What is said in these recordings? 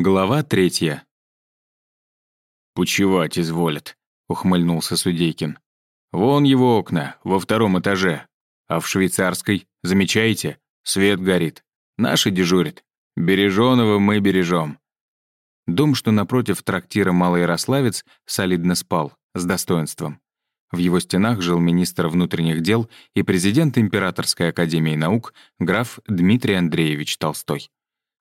Глава третья. «Почевать изволят», — ухмыльнулся Судейкин. «Вон его окна, во втором этаже. А в швейцарской, замечаете, свет горит. Наши дежурят. Береженого мы бережем». Дом, что напротив трактира Малый Ярославец, солидно спал, с достоинством. В его стенах жил министр внутренних дел и президент Императорской академии наук граф Дмитрий Андреевич Толстой.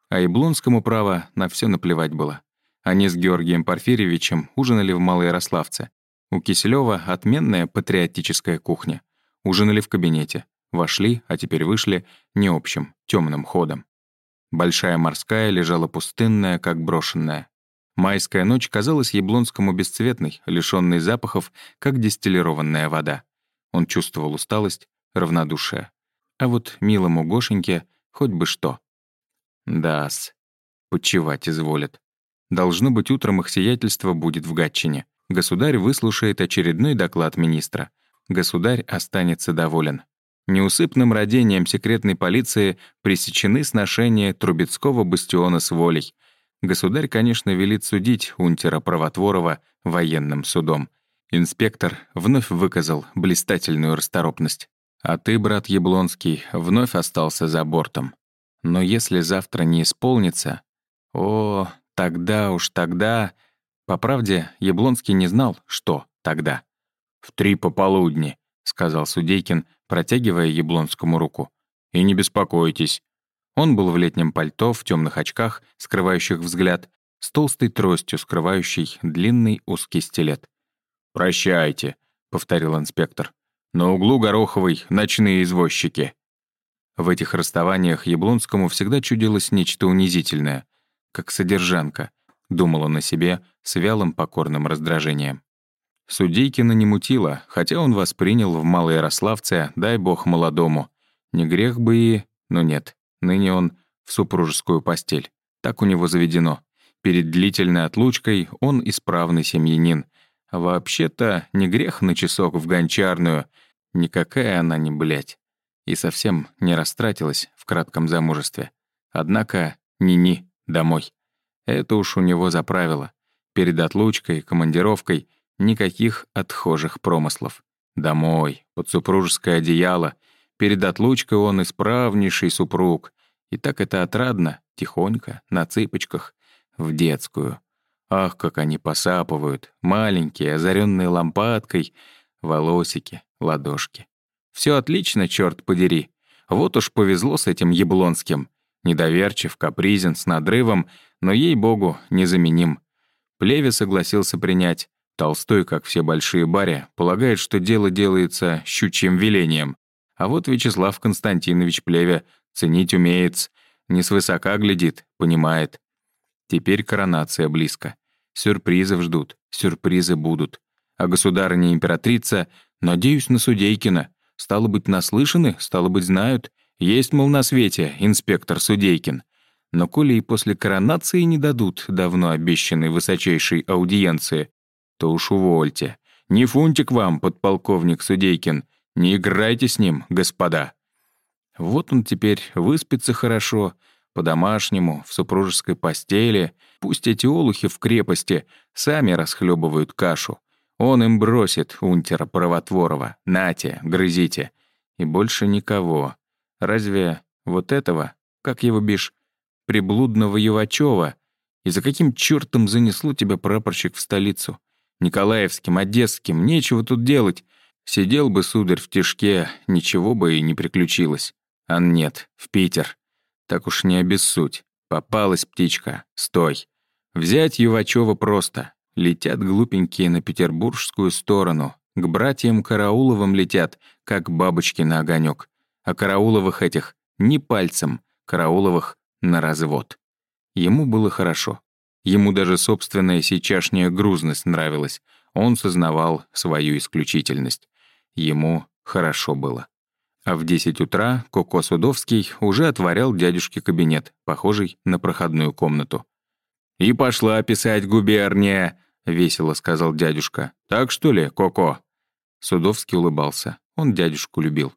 А Яблонскому право на все наплевать было. Они с Георгием Порфирьевичем ужинали в Малоярославце. У Киселева отменная патриотическая кухня. Ужинали в кабинете. Вошли, а теперь вышли, не общим, темным ходом. Большая морская лежала пустынная, как брошенная. Майская ночь казалась Яблонскому бесцветной, лишённой запахов, как дистиллированная вода. Он чувствовал усталость, равнодушие. А вот милому Гошеньке хоть бы что. Да-с, почевать изволят. Должно быть, утром их сиятельство будет в Гатчине. Государь выслушает очередной доклад министра. Государь останется доволен. Неусыпным родением секретной полиции пресечены сношения Трубецкого бастиона с волей. Государь, конечно, велит судить унтера Правотворова военным судом. Инспектор вновь выказал блистательную расторопность. А ты, брат Яблонский, вновь остался за бортом. Но если завтра не исполнится... О, тогда уж тогда... По правде, Яблонский не знал, что тогда. «В три пополудни», — сказал Судейкин, протягивая Яблонскому руку. «И не беспокойтесь». Он был в летнем пальто, в темных очках, скрывающих взгляд, с толстой тростью, скрывающей длинный узкий стилет. «Прощайте», — повторил инспектор. «На углу Гороховой ночные извозчики». В этих расставаниях Яблонскому всегда чудилось нечто унизительное, как содержанка, думал он о себе с вялым покорным раздражением. Судейкина не мутило, хотя он воспринял в Малоярославце, дай бог молодому. Не грех бы и... Но нет, ныне он в супружескую постель. Так у него заведено. Перед длительной отлучкой он исправный семьянин. А вообще-то не грех на часок в гончарную. Никакая она не блядь и совсем не растратилась в кратком замужестве. Однако ни-ни, домой. Это уж у него за правило. Перед отлучкой, командировкой никаких отхожих промыслов. Домой, под супружеское одеяло. Перед отлучкой он исправнейший супруг. И так это отрадно, тихонько, на цыпочках, в детскую. Ах, как они посапывают, маленькие, озаренные лампадкой, волосики, ладошки. Все отлично, черт подери. Вот уж повезло с этим Яблонским. Недоверчив, капризен, с надрывом, но, ей-богу, незаменим. Плеве согласился принять. Толстой, как все большие баря, полагает, что дело делается щучьим велением. А вот Вячеслав Константинович Плеве ценить умеет, не свысока глядит, понимает. Теперь коронация близко. Сюрпризов ждут, сюрпризы будут. А государыня-императрица, надеюсь на Судейкина, Стало быть, наслышаны, стало быть, знают. Есть, мол, на свете инспектор Судейкин. Но коли и после коронации не дадут давно обещанной высочайшей аудиенции, то уж увольте. Не фунтик вам, подполковник Судейкин. Не играйте с ним, господа. Вот он теперь выспится хорошо, по-домашнему, в супружеской постели. Пусть эти олухи в крепости сами расхлебывают кашу. Он им бросит унтера Правотворова. Нате, грызите. И больше никого. Разве вот этого, как его бишь, приблудного Ювачева? И за каким чертом занесло тебя прапорщик в столицу? Николаевским, Одесским, нечего тут делать. Сидел бы, сударь, в тишке, ничего бы и не приключилось. А нет, в Питер. Так уж не обессудь. Попалась птичка. Стой. Взять Ювачева просто. Летят глупенькие на петербургскую сторону. К братьям Карауловым летят, как бабочки на огонек. А Карауловых этих ни пальцем, Карауловых на развод. Ему было хорошо. Ему даже собственная сейчасшняя грузность нравилась. Он сознавал свою исключительность. Ему хорошо было. А в 10 утра Коко Судовский уже отворял дядюшке кабинет, похожий на проходную комнату. «И пошла писать губерния!» — весело сказал дядюшка. «Так что ли, Коко?» Судовский улыбался. Он дядюшку любил.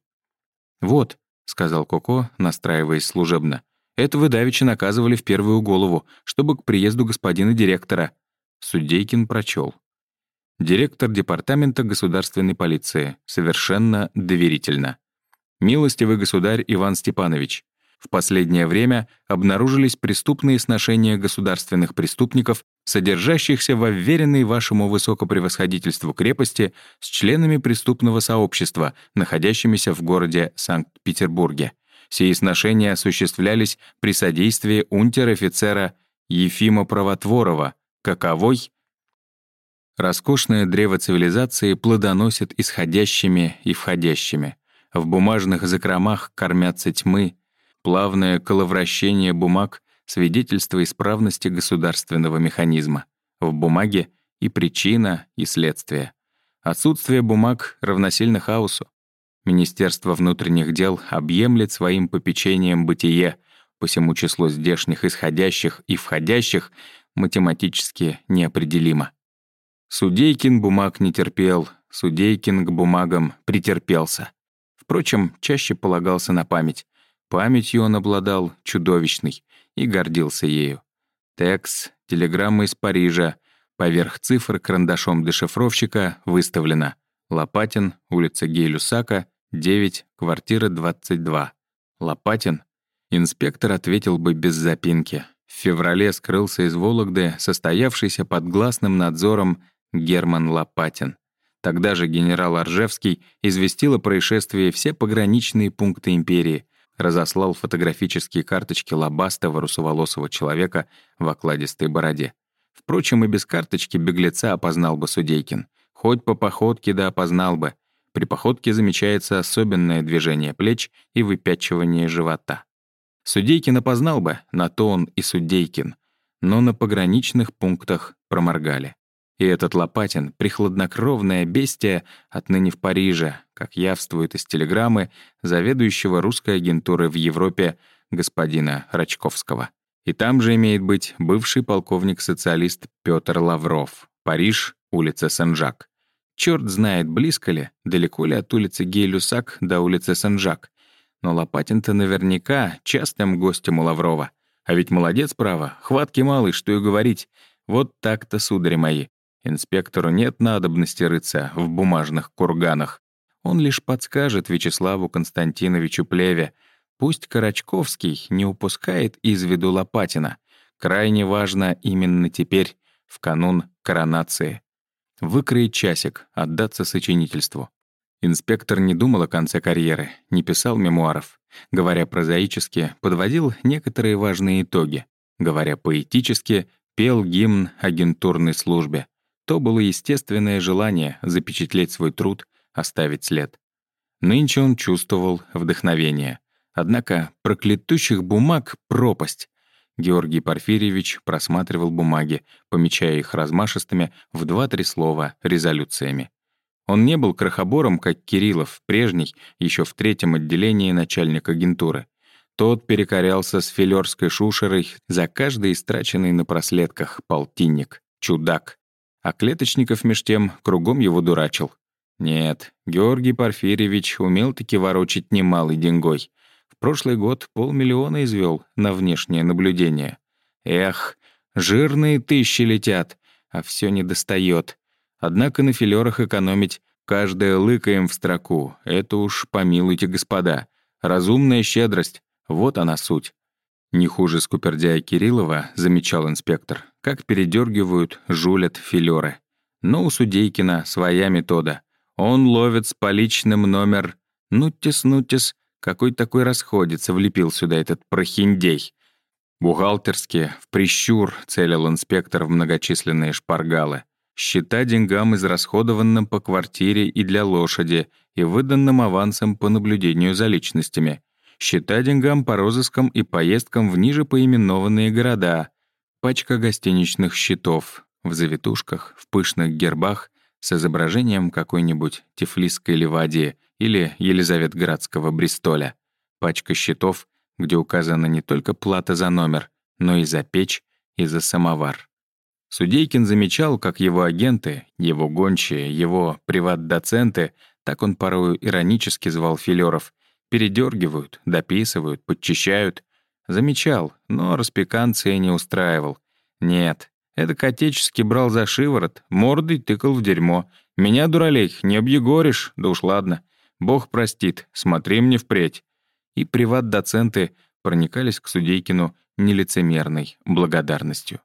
«Вот», — сказал Коко, настраиваясь служебно, Это вы давеча наказывали в первую голову, чтобы к приезду господина директора». Судейкин прочел. Директор департамента государственной полиции. Совершенно доверительно. Милостивый государь Иван Степанович, в последнее время обнаружились преступные сношения государственных преступников, содержащихся во вверенной вашему высокопревосходительству крепости с членами преступного сообщества, находящимися в городе Санкт-Петербурге. Сии сношения осуществлялись при содействии унтер-офицера Ефима Правотворова, каковой Роскошное древо цивилизации плодоносит исходящими и входящими. В бумажных закромах кормятся тьмы, Плавное коловращение бумаг — свидетельство исправности государственного механизма. В бумаге и причина, и следствие. Отсутствие бумаг равносильно хаосу. Министерство внутренних дел объемлет своим попечением бытие, посему число здешних исходящих и входящих математически неопределимо. Судейкин бумаг не терпел, Судейкин к бумагам претерпелся. Впрочем, чаще полагался на память. Памятью он обладал чудовищной и гордился ею. Текс, телеграмма из Парижа, поверх цифр карандашом дешифровщика выставлено. Лопатин, улица Гей-Люсака, 9, квартира 22. Лопатин? Инспектор ответил бы без запинки. В феврале скрылся из Вологды состоявшийся под гласным надзором Герман Лопатин. Тогда же генерал Оржевский известил о происшествии все пограничные пункты империи, разослал фотографические карточки лобастого русоволосого человека в окладистой бороде. Впрочем, и без карточки беглеца опознал бы Судейкин. Хоть по походке да опознал бы. При походке замечается особенное движение плеч и выпячивание живота. Судейкин опознал бы, на то он и Судейкин. Но на пограничных пунктах проморгали. И этот Лопатин — прихладнокровное бестия отныне в Париже, как явствует из телеграммы заведующего русской агентуры в Европе господина Рачковского. И там же имеет быть бывший полковник-социалист Петр Лавров. Париж, улица Сен-Жак. Черт знает, близко ли, далеко ли от улицы Гей-Люсак до улицы Сен-Жак. Но Лопатин-то наверняка частым гостем у Лаврова. А ведь молодец, право, хватки малый, что и говорить. Вот так-то, судари мои. Инспектору нет надобности рыться в бумажных курганах. Он лишь подскажет Вячеславу Константиновичу Плеве. Пусть Карачковский не упускает из виду Лопатина. Крайне важно именно теперь, в канун коронации. Выкроить часик, отдаться сочинительству. Инспектор не думал о конце карьеры, не писал мемуаров. Говоря прозаически, подводил некоторые важные итоги. Говоря поэтически, пел гимн агентурной службе то было естественное желание запечатлеть свой труд, оставить след. Нынче он чувствовал вдохновение. Однако проклятущих бумаг — пропасть. Георгий Порфирьевич просматривал бумаги, помечая их размашистыми в два-три слова резолюциями. Он не был крохобором, как Кириллов, прежний, еще в третьем отделении начальник агентуры. Тот перекорялся с филерской шушерой за каждый истраченный на проследках полтинник. Чудак а Клеточников меж тем кругом его дурачил. Нет, Георгий Порфирьевич умел-таки ворочить немалый деньгой. В прошлый год полмиллиона извел на внешнее наблюдение. Эх, жирные тысячи летят, а все не достает. Однако на филерах экономить каждая лыка им в строку. Это уж помилуйте, господа. Разумная щедрость — вот она суть. Не хуже скупердяя Кириллова, замечал инспектор, как передергивают, жулят филеры. Но у Судейкина своя метода. Он ловит с поличным номер «Нутис, нутис», какой такой расходится, влепил сюда этот прохиндей. Бухгалтерски, в прищур, целил инспектор в многочисленные шпаргалы. Счета деньгам, израсходованным по квартире и для лошади, и выданным авансом по наблюдению за личностями. Счета деньгам по розыскам и поездкам в ниже поименованные города пачка гостиничных счетов в завитушках, в пышных гербах с изображением какой-нибудь Тифлисской Ливадии или Елизаветградского Бристоля, пачка счетов, где указана не только плата за номер, но и за печь, и за самовар. Судейкин замечал, как его агенты, его гончие, его приват-доценты, так он порою иронически звал филеров, передергивают, дописывают, подчищают, Замечал, но распеканция не устраивал. Нет, это отечески брал за шиворот, мордой тыкал в дерьмо. Меня, дуралей, не объегоришь, да уж ладно. Бог простит, смотри мне впредь. И приват-доценты проникались к Судейкину нелицемерной благодарностью.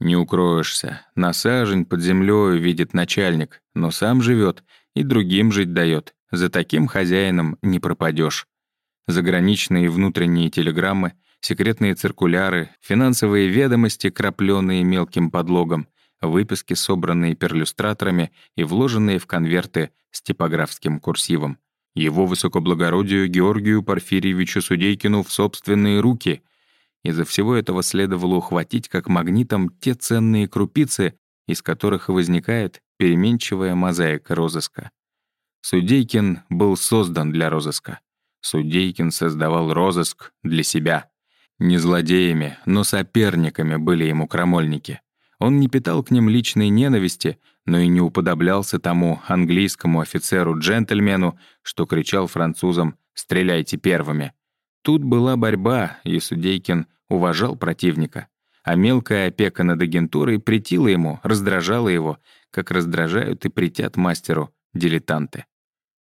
Не укроешься, на сажень под землёю видит начальник, но сам живет и другим жить дает. За таким хозяином не пропадешь. Заграничные и внутренние телеграммы, секретные циркуляры, финансовые ведомости, крапленные мелким подлогом, выписки, собранные перлюстраторами и вложенные в конверты с типографским курсивом. Его высокоблагородию Георгию Порфирьевичу Судейкину в собственные руки. Из-за всего этого следовало ухватить как магнитом те ценные крупицы, из которых возникает переменчивая мозаика розыска. Судейкин был создан для розыска. Судейкин создавал розыск для себя. Не злодеями, но соперниками были ему крамольники. Он не питал к ним личной ненависти, но и не уподоблялся тому английскому офицеру-джентльмену, что кричал французам «стреляйте первыми». Тут была борьба, и Судейкин уважал противника. А мелкая опека над агентурой претила ему, раздражала его, как раздражают и претят мастеру дилетанты.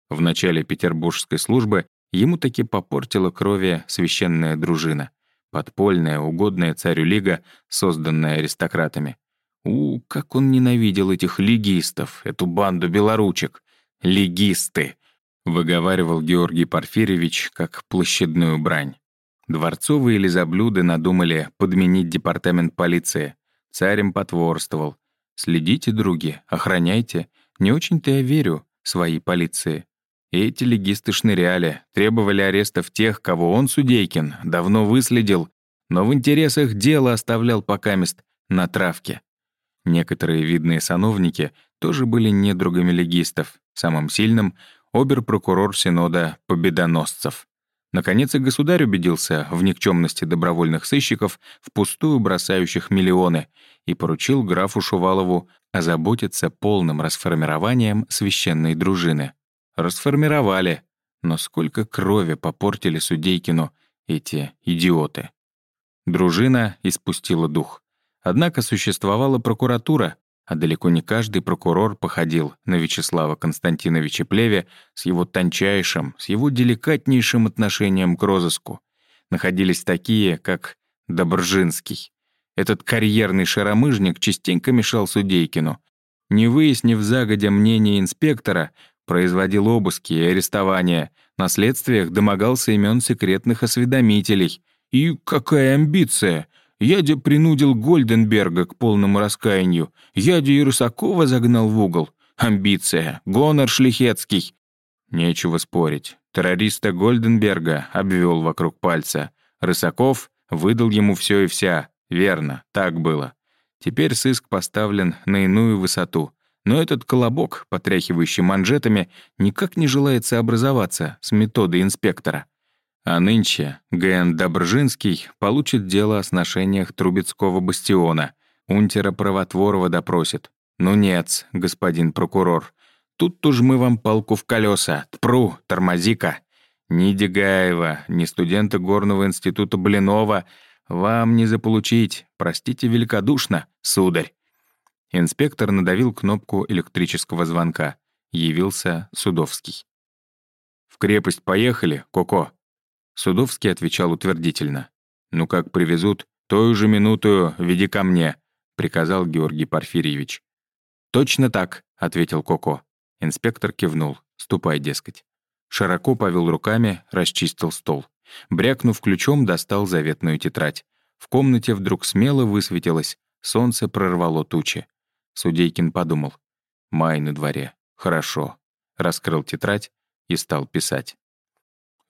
В начале петербургской службы ему таки попортила крови священная дружина, подпольная, угодная царю лига, созданная аристократами. У, как он ненавидел этих легистов, эту банду белоручек. Легисты! Выговаривал Георгий Порфирьевич как площадную брань. Дворцовые лизоблюды надумали подменить департамент полиции. Царем потворствовал. Следите, други, охраняйте. Не очень-то я верю своей полиции. Эти легисты шныряли, требовали арестов тех, кого он, Судейкин, давно выследил, но в интересах дела оставлял покамест на травке. Некоторые видные сановники тоже были недругами легистов, самым сильным — обер-прокурор Синода Победоносцев. Наконец и государь убедился в никчемности добровольных сыщиков, впустую бросающих миллионы, и поручил графу Шувалову озаботиться полным расформированием священной дружины. Расформировали, но сколько крови попортили Судейкину эти идиоты. Дружина испустила дух. Однако существовала прокуратура, а далеко не каждый прокурор походил на Вячеслава Константиновича Плеве с его тончайшим, с его деликатнейшим отношением к розыску. Находились такие, как Добржинский. Этот карьерный шаромыжник частенько мешал Судейкину. Не выяснив загодя мнение инспектора, производил обыски и арестования, на следствиях домогался имен секретных осведомителей. И какая амбиция! Ядя принудил Гольденберга к полному раскаянию. Ядя и Русакова загнал в угол. Амбиция, гонор шлихетский. Нечего спорить. Террориста Гольденберга обвел вокруг пальца. Рысаков выдал ему все и вся. Верно, так было. Теперь сыск поставлен на иную высоту. Но этот колобок, потряхивающий манжетами, никак не желает сообразоваться с методой инспектора. А нынче Г.Н. Добржинский получит дело о сношениях Трубецкого бастиона. Унтера Правотворова допросит. «Ну нет, господин прокурор, тут уж мы вам палку в колеса. Тпру, тормози-ка. Ни Дегаева, ни студента Горного института Блинова вам не заполучить, простите великодушно, сударь». Инспектор надавил кнопку электрического звонка. Явился Судовский. «В крепость поехали, Коко?» Судовский отвечал утвердительно. «Ну как привезут, той же минуту веди ко мне», — приказал Георгий Порфирьевич. «Точно так», — ответил Коко. Инспектор кивнул. «Ступай, дескать». Широко повел руками, расчистил стол. Брякнув ключом, достал заветную тетрадь. В комнате вдруг смело высветилось, солнце прорвало тучи. Судейкин подумал. «Май на дворе. Хорошо». Раскрыл тетрадь и стал писать.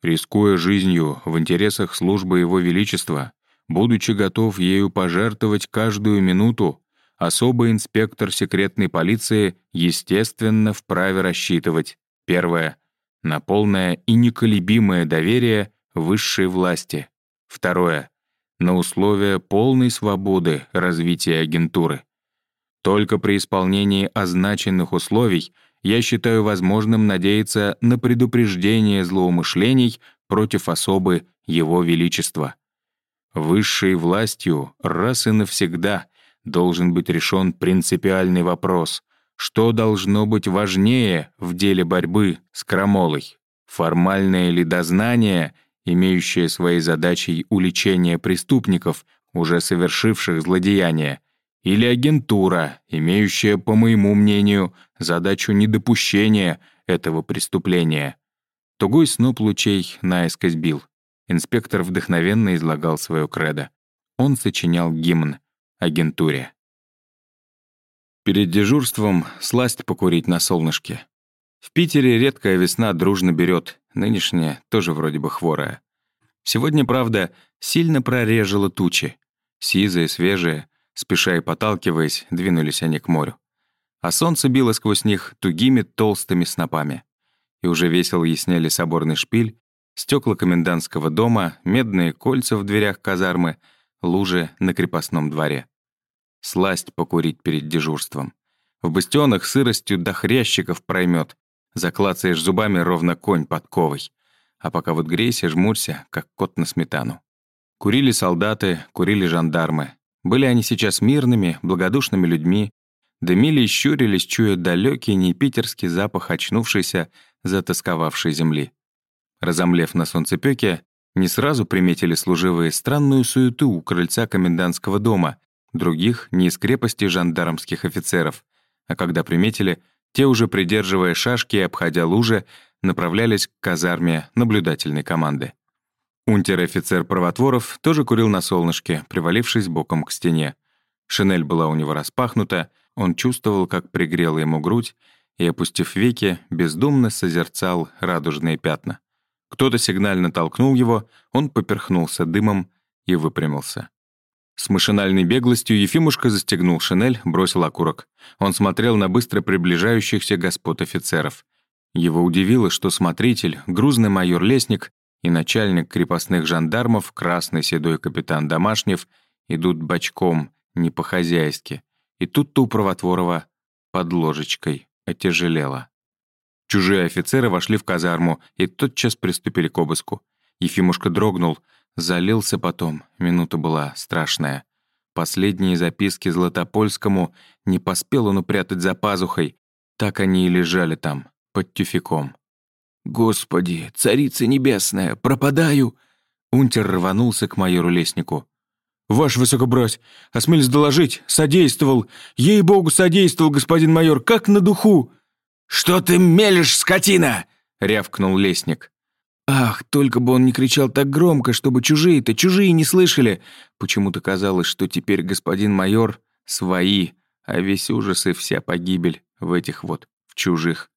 Рискуя жизнью в интересах службы Его Величества, будучи готов ею пожертвовать каждую минуту, особый инспектор секретной полиции, естественно, вправе рассчитывать. Первое. На полное и неколебимое доверие высшей власти. Второе. На условия полной свободы развития агентуры. Только при исполнении означенных условий – я считаю возможным надеяться на предупреждение злоумышлений против особы Его Величества. Высшей властью раз и навсегда должен быть решен принципиальный вопрос, что должно быть важнее в деле борьбы с крамолой? Формальное ли дознание, имеющее своей задачей уличение преступников, уже совершивших злодеяния, или агентура, имеющая, по моему мнению, задачу недопущения этого преступления. Тугой сноп лучей наискось бил. Инспектор вдохновенно излагал свое кредо. Он сочинял гимн агентуре. Перед дежурством сласть покурить на солнышке. В Питере редкая весна дружно берет, нынешняя тоже вроде бы хворая. Сегодня, правда, сильно прорежало тучи. Сизые, свежие, спеша и поталкиваясь, двинулись они к морю. А солнце било сквозь них тугими толстыми снопами. И уже весело ясняли соборный шпиль, стекла комендантского дома, медные кольца в дверях казармы, лужи на крепостном дворе. Сласть покурить перед дежурством. В бастионах сыростью до хрящиков проймет. Заклацаешь зубами ровно конь подковой. А пока вот грейся, жмурься, как кот на сметану. Курили солдаты, курили жандармы. Были они сейчас мирными, благодушными людьми, дымили и щурились, чуя далекий непитерский запах очнувшейся, затасковавшей земли. Разомлев на солнцепёке, не сразу приметили служивые странную суету у крыльца комендантского дома, других — не из крепости жандармских офицеров, а когда приметили, те уже придерживая шашки и обходя лужи, направлялись к казарме наблюдательной команды. Унтер-офицер Правотворов тоже курил на солнышке, привалившись боком к стене. Шинель была у него распахнута, он чувствовал, как пригрела ему грудь, и, опустив веки, бездумно созерцал радужные пятна. Кто-то сигнально толкнул его, он поперхнулся дымом и выпрямился. С машинальной беглостью Ефимушка застегнул шинель, бросил окурок. Он смотрел на быстро приближающихся господ офицеров. Его удивило, что смотритель, грузный майор Лесник, и начальник крепостных жандармов, красный седой капитан Домашнев, идут бочком, не по-хозяйски. И тут-то у Правотворова под ложечкой отяжелело. Чужие офицеры вошли в казарму и тотчас приступили к обыску. Ефимушка дрогнул, залился потом, минута была страшная. Последние записки Златопольскому не поспел он упрятать за пазухой, так они и лежали там, под тюфяком. «Господи, царица небесная, пропадаю!» Унтер рванулся к майору Леснику. «Ваше высокобрать, осмелись доложить, содействовал, ей-богу, содействовал, господин майор, как на духу!» «Что ты мелешь, скотина?» — рявкнул Лесник. Ах, только бы он не кричал так громко, чтобы чужие-то, чужие не слышали. Почему-то казалось, что теперь господин майор свои, а весь ужас и вся погибель в этих вот, в чужих.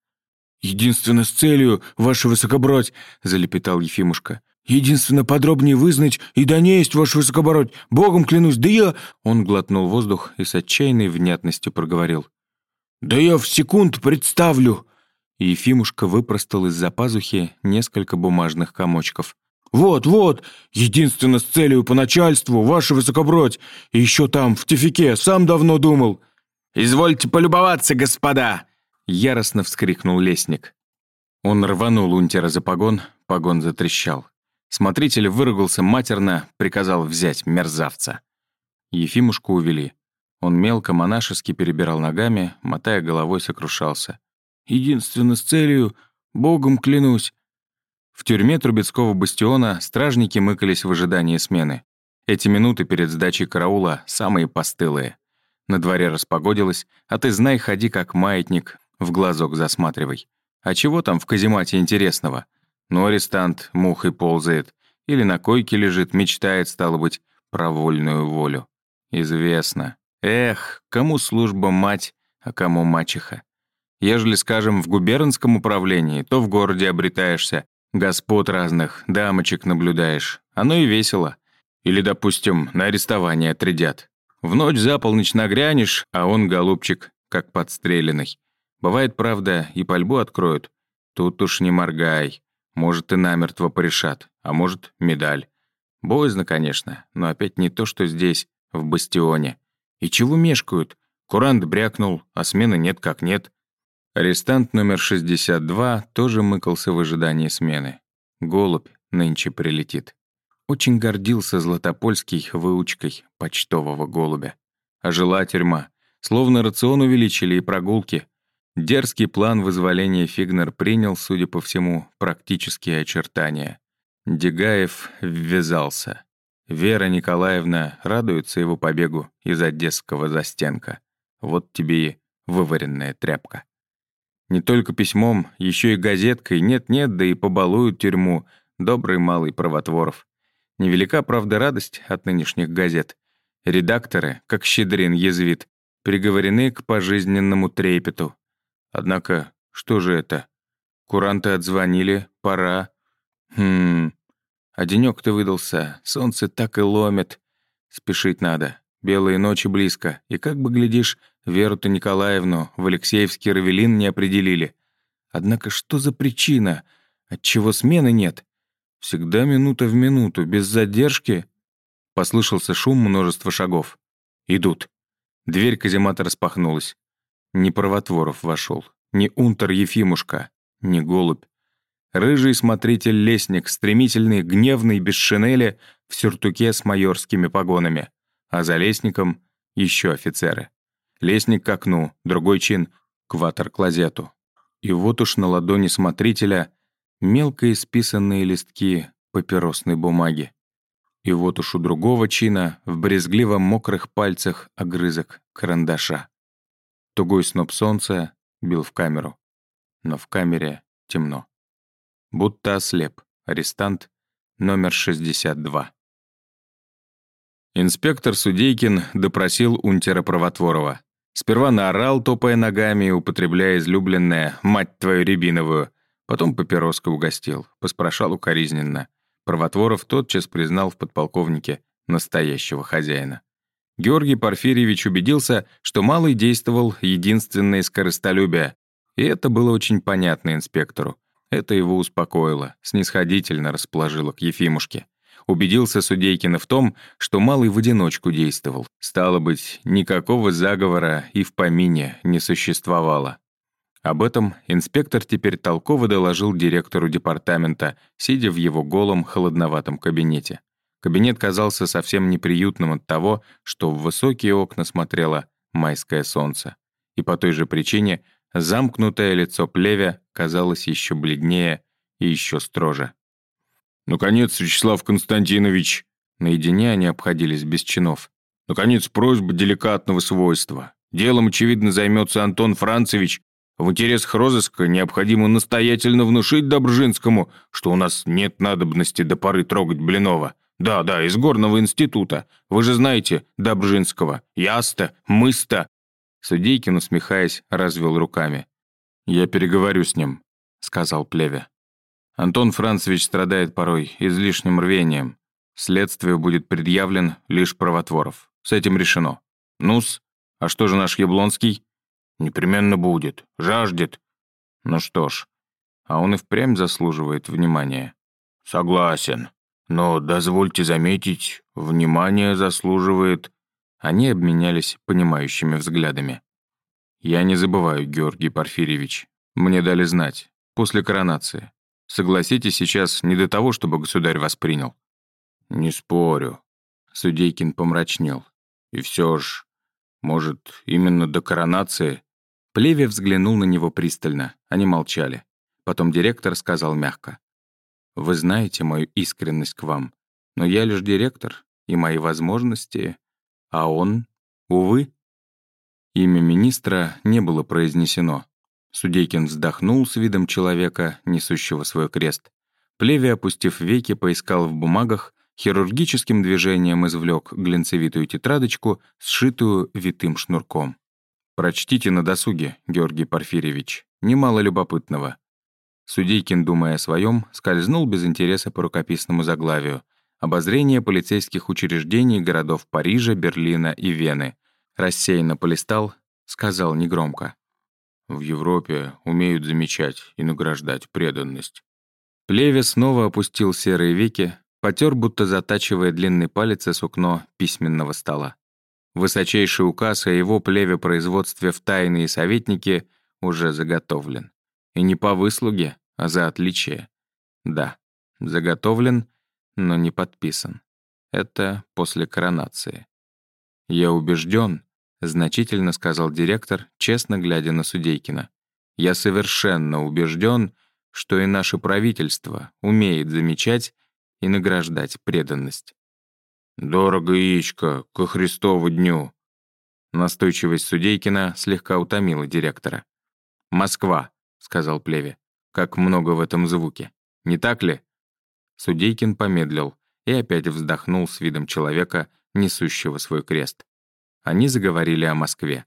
«Единственно с целью, ваше высокобродь», — залепетал Ефимушка. «Единственно подробнее вызнать и донесть, ваше высокобородь. Богом клянусь, да я...» Он глотнул воздух и с отчаянной внятностью проговорил. «Да я в секунд представлю!» Ефимушка выпростал из-за пазухи несколько бумажных комочков. «Вот, вот, единственно с целью по начальству, ваше высокобродь, и еще там, в тифике, сам давно думал». «Извольте полюбоваться, господа!» Яростно вскрикнул лесник. Он рванул унтера за погон, погон затрещал. Смотритель выругался матерно, приказал взять мерзавца. Ефимушку увели. Он мелко монашески перебирал ногами, мотая головой, сокрушался. «Единственно с целью, Богом клянусь!» В тюрьме Трубецкого бастиона стражники мыкались в ожидании смены. Эти минуты перед сдачей караула самые постылые. На дворе распогодилось, а ты знай, ходи как маятник, в глазок засматривай. А чего там в каземате интересного? Ну, арестант мухой ползает. Или на койке лежит, мечтает, стало быть, про вольную волю. Известно. Эх, кому служба мать, а кому мачеха. Ежели, скажем, в губернском управлении, то в городе обретаешься, господ разных, дамочек наблюдаешь. Оно и весело. Или, допустим, на арестование отрядят. В ночь за полночь нагрянешь, а он, голубчик, как подстреленный. Бывает, правда, и пальбу откроют. Тут уж не моргай. Может, и намертво порешат, а может, медаль. Боязно, конечно, но опять не то, что здесь, в бастионе. И чего мешкают? Курант брякнул, а смены нет как нет. Арестант номер 62 тоже мыкался в ожидании смены. Голубь нынче прилетит. Очень гордился Златопольский выучкой почтового голубя. А жила тюрьма. Словно рацион увеличили и прогулки. Дерзкий план вызволения Фигнер принял, судя по всему, практические очертания. Дегаев ввязался. Вера Николаевна радуется его побегу из одесского застенка. Вот тебе и вываренная тряпка. Не только письмом, еще и газеткой нет-нет, да и побалуют тюрьму добрый малый Правотворов. Невелика, правда, радость от нынешних газет. Редакторы, как щедрин язвит, приговорены к пожизненному трепету. Однако, что же это? Куранты отзвонили, пора. Хм, а денёк-то выдался, солнце так и ломит. Спешить надо, белые ночи близко, и как бы, глядишь, Веру-то Николаевну в Алексеевский Равелин не определили. Однако что за причина? Отчего смены нет? Всегда минута в минуту, без задержки. Послышался шум множества шагов. Идут. Дверь каземата распахнулась. Не Провотворов вошел, не Унтер Ефимушка, не Голубь. Рыжий смотритель-лесник, стремительный, гневный, без шинели, в сюртуке с майорскими погонами. А за лестником еще офицеры. Лестник к окну, другой чин — к ватер-клозету. И вот уж на ладони смотрителя мелко исписанные листки папиросной бумаги. И вот уж у другого чина в брезгливо мокрых пальцах огрызок карандаша. Тугой сноп солнца бил в камеру. Но в камере темно будто ослеп. Арестант номер 62. Инспектор Судейкин допросил унтера Правотворова. Сперва наорал, топая ногами и употребляя излюбленное «мать твою рябиновую», потом папироской угостил, поспрашал укоризненно. Правотворов тотчас признал в подполковнике настоящего хозяина. Георгий Порфирьевич убедился, что Малый действовал единственное из корыстолюбия, и это было очень понятно инспектору. Это его успокоило, снисходительно расположило к Ефимушке. Убедился Судейкина в том, что Малый в одиночку действовал. Стало быть, никакого заговора и в помине не существовало. Об этом инспектор теперь толково доложил директору департамента, сидя в его голом, холодноватом кабинете. Кабинет казался совсем неприютным от того, что в высокие окна смотрело майское солнце. И по той же причине Замкнутое лицо плевя казалось еще бледнее и еще строже. «Наконец, Вячеслав Константинович!» Наедине они обходились без чинов. «Наконец, просьба деликатного свойства. Делом, очевидно, займется Антон Францевич. В интересах розыска необходимо настоятельно внушить Добржинскому, что у нас нет надобности до поры трогать Блинова. Да, да, из горного института. Вы же знаете Добржинского. Яста, мыста, Судейкин, усмехаясь, развел руками. «Я переговорю с ним», — сказал Плеве. «Антон Францевич страдает порой излишним рвением. Следствию будет предъявлен лишь правотворов. С этим решено. Нус, а что же наш Яблонский?» «Непременно будет. Жаждет». «Ну что ж, а он и впрямь заслуживает внимания». «Согласен. Но, дозвольте заметить, внимание заслуживает они обменялись понимающими взглядами. «Я не забываю, Георгий Порфирьевич. Мне дали знать. После коронации. Согласитесь, сейчас не до того, чтобы государь вас принял». «Не спорю». Судейкин помрачнел. «И все ж, может, именно до коронации?» Плеве взглянул на него пристально. Они молчали. Потом директор сказал мягко. «Вы знаете мою искренность к вам, но я лишь директор, и мои возможности а он, увы. Имя министра не было произнесено. Судейкин вздохнул с видом человека, несущего свой крест. Плеви, опустив веки, поискал в бумагах, хирургическим движением извлек глинцевитую тетрадочку, сшитую витым шнурком. «Прочтите на досуге, Георгий Порфирьевич. Немало любопытного». Судейкин, думая о своем, скользнул без интереса по рукописному заглавию — Обозрение полицейских учреждений городов Парижа, Берлина и Вены. Рассеянно полистал, сказал негромко. В Европе умеют замечать и награждать преданность. Плеве снова опустил серые веки, потер, будто затачивая длинный палец о сукно письменного стола. Высочайший указ о его плеве производстве в тайные советники уже заготовлен. И не по выслуге, а за отличие. Да, заготовлен — но не подписан. Это после коронации. «Я убежден», — значительно сказал директор, честно глядя на Судейкина. «Я совершенно убежден, что и наше правительство умеет замечать и награждать преданность». «Дорого яичко, ко Христову дню!» Настойчивость Судейкина слегка утомила директора. «Москва», — сказал Плеве. «Как много в этом звуке. Не так ли?» Судейкин помедлил и опять вздохнул с видом человека, несущего свой крест. Они заговорили о Москве.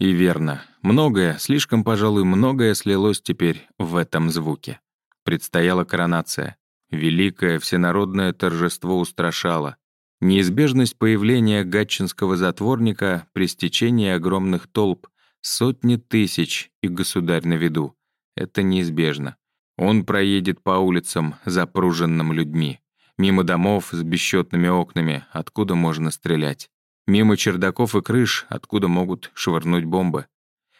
И верно, многое, слишком, пожалуй, многое слилось теперь в этом звуке. Предстояла коронация. Великое всенародное торжество устрашало. Неизбежность появления гатчинского затворника при стечении огромных толп, сотни тысяч и государь на виду. Это неизбежно. Он проедет по улицам, запруженным людьми. Мимо домов с бесчетными окнами, откуда можно стрелять. Мимо чердаков и крыш, откуда могут швырнуть бомбы.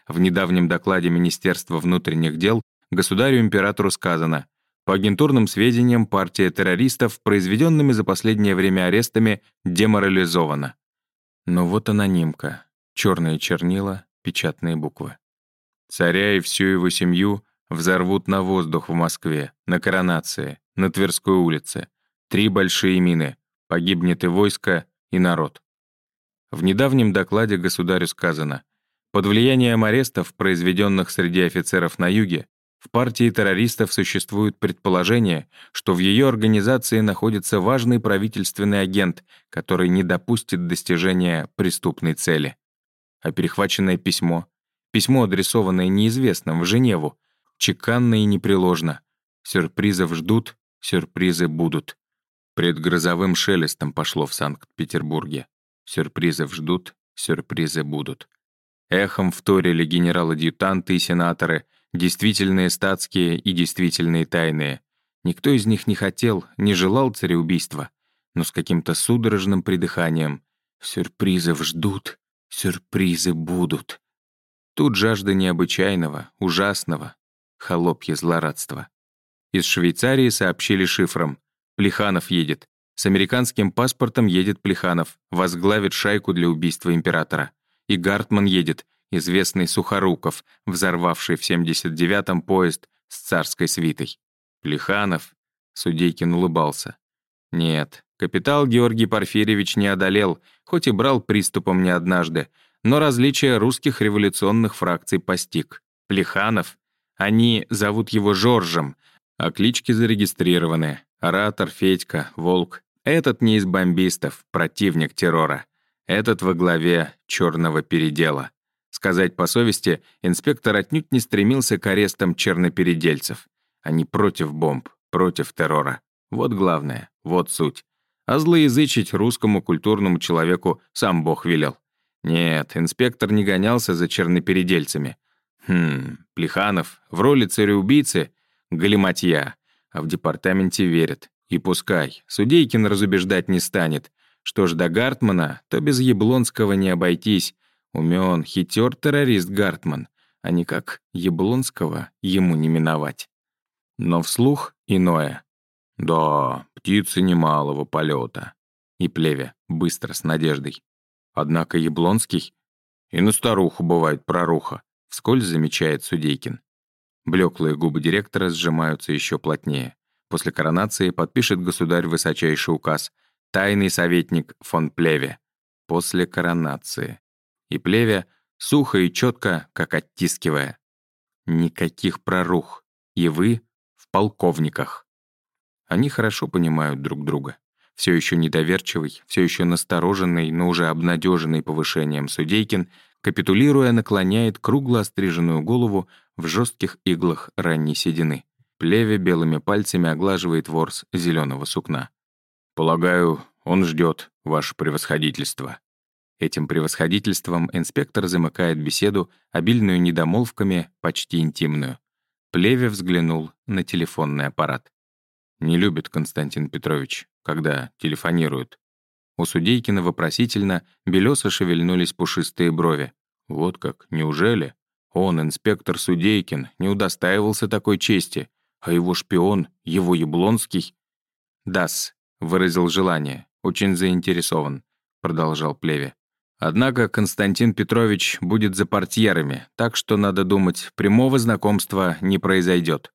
В недавнем докладе Министерства внутренних дел государю-императору сказано, по агентурным сведениям, партия террористов, произведенными за последнее время арестами, деморализована. Но вот анонимка. Черные чернила, печатные буквы. Царя и всю его семью взорвут на воздух в Москве, на коронации, на Тверской улице. Три большие мины. Погибнет и войско, и народ. В недавнем докладе государю сказано, под влиянием арестов, произведенных среди офицеров на юге, в партии террористов существует предположение, что в ее организации находится важный правительственный агент, который не допустит достижения преступной цели. А перехваченное письмо, письмо, адресованное неизвестным в Женеву, чеканно и непреложно. Сюрпризов ждут, сюрпризы будут. Предгрозовым шелестом пошло в Санкт-Петербурге. Сюрпризов ждут, сюрпризы будут. Эхом вторили генерал-адъютанты и сенаторы, действительные статские и действительные тайные. Никто из них не хотел, не желал цареубийства, но с каким-то судорожным придыханием. Сюрпризов ждут, сюрпризы будут. Тут жажда необычайного, ужасного, холопье злорадства. Из Швейцарии сообщили шифром. Плеханов едет. С американским паспортом едет Плеханов, возглавит шайку для убийства императора. И Гартман едет, известный Сухоруков, взорвавший в 79-м поезд с царской свитой. Плеханов. Судейкин улыбался. Нет, капитал Георгий Порфирьевич не одолел, хоть и брал приступом не однажды, но различие русских революционных фракций постиг. Плеханов. Они зовут его Жоржем, а клички зарегистрированы. Оратор, Федька, Волк. Этот не из бомбистов, противник террора. Этот во главе черного передела. Сказать по совести, инспектор отнюдь не стремился к арестам чернопередельцев. Они против бомб, против террора. Вот главное, вот суть. А злоязычить русскому культурному человеку сам Бог велел. Нет, инспектор не гонялся за чернопередельцами. Хм, Плеханов в роли цареубийцы — галиматья а в департаменте верят. И пускай, Судейкин разубеждать не станет. Что ж до Гартмана, то без Яблонского не обойтись. Умён, хитер террорист Гартман, а никак Яблонского ему не миновать. Но вслух иное. Да, птицы немалого полета. И плеве, быстро, с надеждой. Однако Яблонский и на старуху бывает проруха, вскользь замечает Судейкин. Блеклые губы директора сжимаются еще плотнее. После коронации подпишет государь высочайший указ «Тайный советник фон Плеве». После коронации. И Плеве сухо и четко, как оттискивая. Никаких прорух. И вы в полковниках. Они хорошо понимают друг друга. Все еще недоверчивый, все еще настороженный, но уже обнадеженный повышением Судейкин капитулируя, наклоняет кругло остриженную голову в жестких иглах ранней седины. Плеве белыми пальцами оглаживает ворс зеленого сукна. «Полагаю, он ждет, ваше превосходительство». Этим превосходительством инспектор замыкает беседу, обильную недомолвками, почти интимную. Плеве взглянул на телефонный аппарат. «Не любит Константин Петрович, когда телефонируют. У Судейкина вопросительно белесо шевельнулись пушистые брови. Вот как, неужели? Он, инспектор Судейкин, не удостаивался такой чести, а его шпион, его Яблонский... «Дас, выразил желание, очень заинтересован, продолжал Плеве. Однако Константин Петрович будет за портьерами, так что, надо думать, прямого знакомства не произойдет.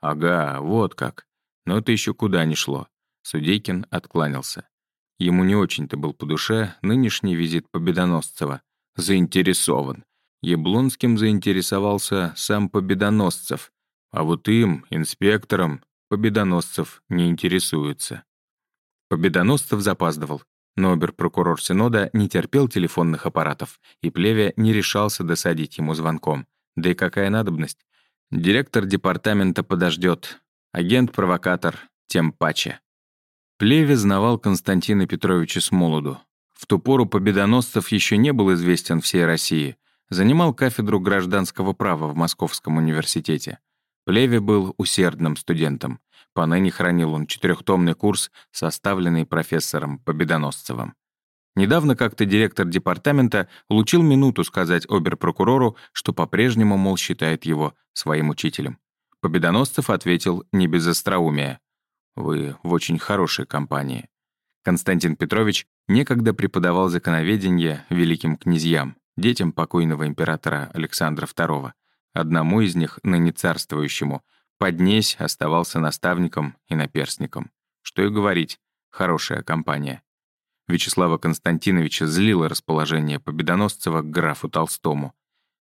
Ага, вот как. Но это еще куда ни шло. Судейкин откланялся. Ему не очень-то был по душе нынешний визит Победоносцева. Заинтересован. Яблонским заинтересовался сам Победоносцев, а вот им, инспектором, Победоносцев не интересуется. Победоносцев запаздывал. Но обер-прокурор Синода не терпел телефонных аппаратов, и Плеве не решался досадить ему звонком. Да и какая надобность? Директор департамента подождет. Агент-провокатор тем паче. Плеве знавал Константина Петровича с молоду. В ту пору Победоносцев еще не был известен всей России. Занимал кафедру гражданского права в Московском университете. Плеве был усердным студентом. Поныне хранил он четырехтомный курс, составленный профессором Победоносцевым. Недавно как-то директор департамента получил минуту сказать оберпрокурору, что по-прежнему, мол, считает его своим учителем. Победоносцев ответил не без остроумия. «Вы в очень хорошей компании». Константин Петрович некогда преподавал законоведение великим князьям, детям покойного императора Александра II. Одному из них, ныне царствующему, Поднесь оставался наставником и наперсником. Что и говорить, хорошая компания. Вячеслава Константиновича злило расположение Победоносцева к графу Толстому.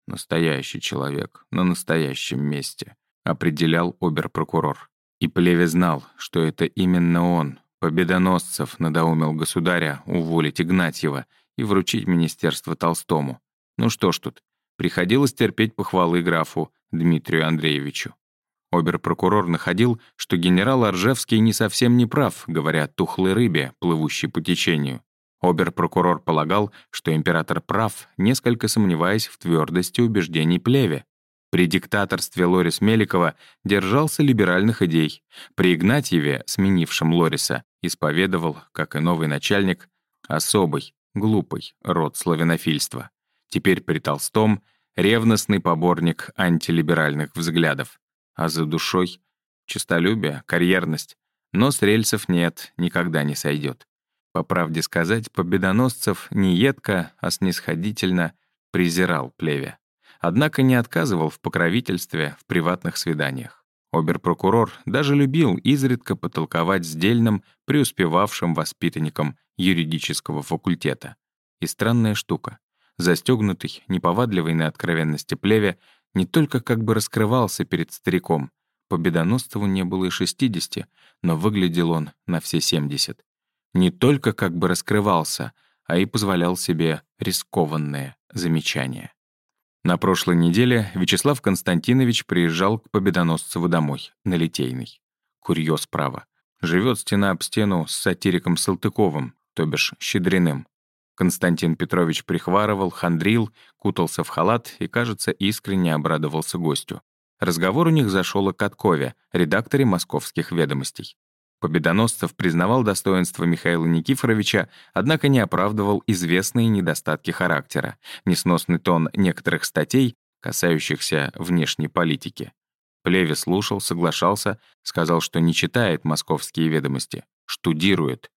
«Настоящий человек, на настоящем месте», — определял обер-прокурор. И Плеве знал, что это именно он, Победоносцев, надоумил государя уволить Игнатьева и вручить министерство Толстому. Ну что ж тут, приходилось терпеть похвалы графу Дмитрию Андреевичу. Обер-прокурор находил, что генерал Оржевский не совсем не прав, говоря тухлой рыбе, плывущей по течению. Обер-прокурор полагал, что император прав, несколько сомневаясь в твердости убеждений Плеве. При диктаторстве Лорис Меликова держался либеральных идей. При Игнатьеве, сменившем Лориса, исповедовал, как и новый начальник, особый, глупый род славянофильства. Теперь при Толстом — ревностный поборник антилиберальных взглядов а за душой — честолюбие, карьерность. Но с рельсов нет, никогда не сойдет. По правде сказать, победоносцев не едко, а снисходительно презирал плеве. Однако не отказывал в покровительстве в приватных свиданиях. Оберпрокурор даже любил изредка потолковать с дельным, преуспевавшим воспитанником юридического факультета. И странная штука. Застегнутый, неповадливый на откровенности плеве, не только как бы раскрывался перед стариком. Победоносцеву не было и 60, но выглядел он на все 70. Не только как бы раскрывался, а и позволял себе рискованные замечания. На прошлой неделе Вячеслав Константинович приезжал к Победоносцеву домой, на Литейный. Курьез право. Живет стена об стену с сатириком Салтыковым, то бишь Щедриным. Константин Петрович прихварывал, хандрил, кутался в халат и, кажется, искренне обрадовался гостю. Разговор у них зашел о Каткове, редакторе «Московских ведомостей». Победоносцев признавал достоинство Михаила Никифоровича, однако не оправдывал известные недостатки характера, несносный тон некоторых статей, касающихся внешней политики. Плеве слушал, соглашался, сказал, что не читает «Московские ведомости», штудирует.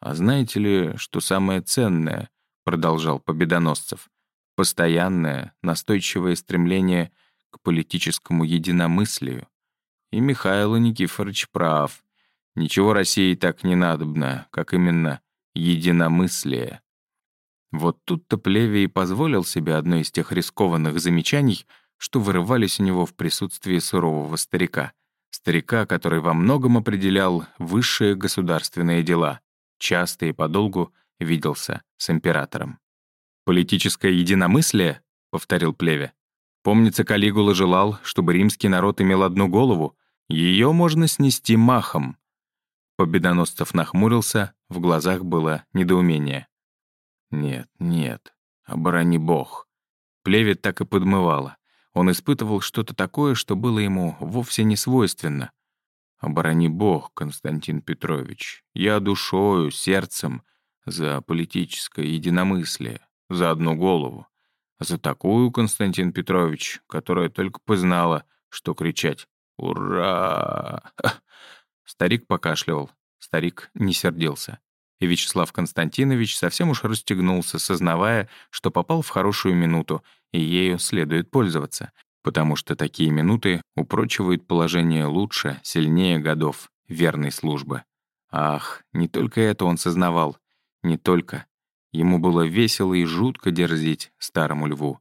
«А знаете ли, что самое ценное?» — продолжал Победоносцев. «Постоянное, настойчивое стремление к политическому единомыслию. И Михаил Никифорович прав. Ничего России так не надобно, как именно единомыслие». Вот тут-то Плевий позволил себе одно из тех рискованных замечаний, что вырывались у него в присутствии сурового старика. Старика, который во многом определял высшие государственные дела часто и подолгу виделся с императором. «Политическое единомыслие?» — повторил Плеве. «Помнится, Калигула желал, чтобы римский народ имел одну голову. Ее можно снести махом». Победоносцев нахмурился, в глазах было недоумение. «Нет, нет, оборони бог». Плеве так и подмывало. Он испытывал что-то такое, что было ему вовсе не свойственно. Оборони Бог, Константин Петрович. Я душою, сердцем за политическое единомыслие, за одну голову. За такую, Константин Петрович, которая только познала, что кричать «Ура!». Старик покашливал. Старик не сердился. И Вячеслав Константинович совсем уж расстегнулся, сознавая, что попал в хорошую минуту, и ею следует пользоваться, потому что такие минуты упрочивают положение лучше, сильнее годов верной службы. Ах, не только это он сознавал. Не только. Ему было весело и жутко дерзить старому льву.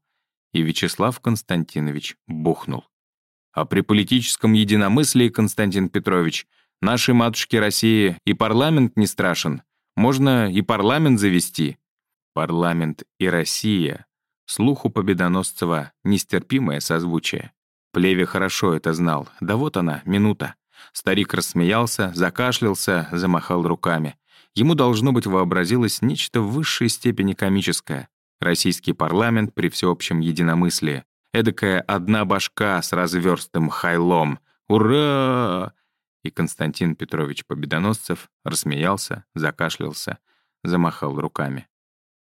И Вячеслав Константинович бухнул. А при политическом единомыслии, Константин Петрович, нашей матушке России и парламент не страшен. Можно и парламент завести. Парламент и Россия. Слуху Победоносцева нестерпимое созвучие. Плеве хорошо это знал. Да вот она, минута. Старик рассмеялся, закашлялся, замахал руками. Ему, должно быть, вообразилось нечто в высшей степени комическое. Российский парламент при всеобщем единомыслии. Эдакая одна башка с разверстым хайлом. Ура! И Константин Петрович Победоносцев рассмеялся, закашлялся, замахал руками.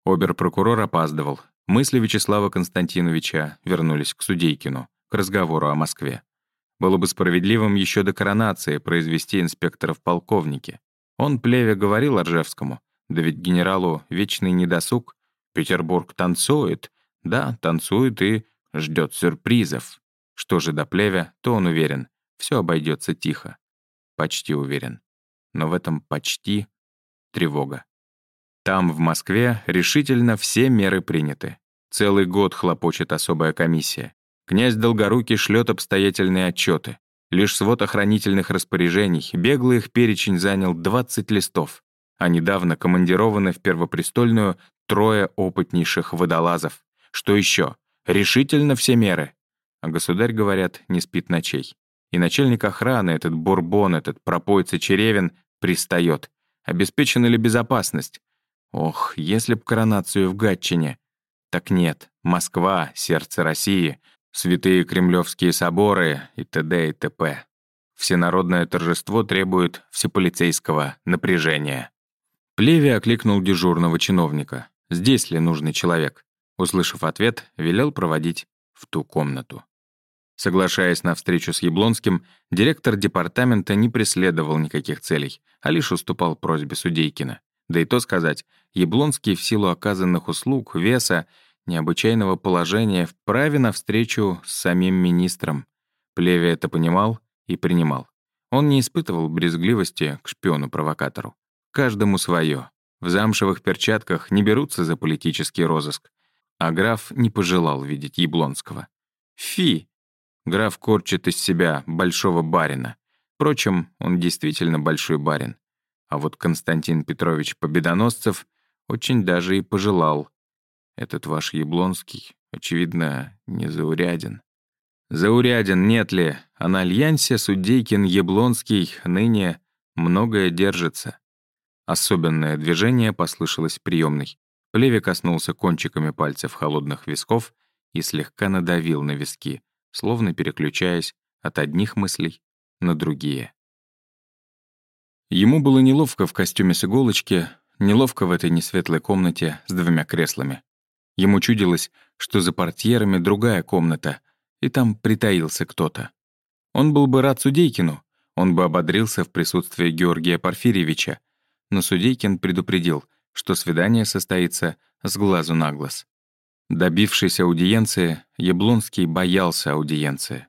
Обер-прокурор опаздывал. Мысли Вячеслава Константиновича вернулись к Судейкину, к разговору о Москве. Было бы справедливым еще до коронации произвести инспектора в полковнике. Он плеве говорил Ржевскому, да ведь генералу вечный недосуг. Петербург танцует, да, танцует и ждет сюрпризов. Что же до плевя, то он уверен, все обойдется тихо. Почти уверен. Но в этом почти тревога. Там, в Москве, решительно все меры приняты. Целый год хлопочет особая комиссия. Князь Долгорукий шлет обстоятельные отчеты. Лишь свод охранительных распоряжений, беглый их перечень занял 20 листов, а недавно командированы в Первопрестольную трое опытнейших водолазов. Что еще? Решительно все меры. А государь, говорят, не спит ночей. И начальник охраны, этот бурбон, этот пропойца Черевин, пристает. Обеспечена ли безопасность? Ох, если б коронацию в Гатчине. Так нет, Москва, сердце России, святые кремлевские соборы и т.д. и т.п. Всенародное торжество требует всеполицейского напряжения. Плеви окликнул дежурного чиновника. Здесь ли нужный человек? Услышав ответ, велел проводить в ту комнату. Соглашаясь на встречу с Яблонским, директор департамента не преследовал никаких целей, а лишь уступал просьбе Судейкина. Да и то сказать, Яблонский в силу оказанных услуг, веса необычайного положения вправе навстречу с самим министром. Плеви это понимал и принимал. Он не испытывал брезгливости к шпиону-провокатору. Каждому свое. В замшевых перчатках не берутся за политический розыск. А граф не пожелал видеть Яблонского. Фи! Граф корчит из себя большого барина. Впрочем, он действительно большой барин. А вот Константин Петрович Победоносцев очень даже и пожелал этот ваш Яблонский, очевидно, не зауряден. Зауряден, нет ли, а на альянсе Судейкин-Яблонский ныне многое держится. Особенное движение послышалось приемной. Плеве коснулся кончиками пальцев холодных висков и слегка надавил на виски, словно переключаясь от одних мыслей на другие. Ему было неловко в костюме с иголочки, неловко в этой несветлой комнате с двумя креслами. Ему чудилось, что за портьерами другая комната, и там притаился кто-то. Он был бы рад Судейкину, он бы ободрился в присутствии Георгия Порфирьевича, но Судейкин предупредил, что свидание состоится с глазу на глаз. Добившись аудиенции, Яблонский боялся аудиенции.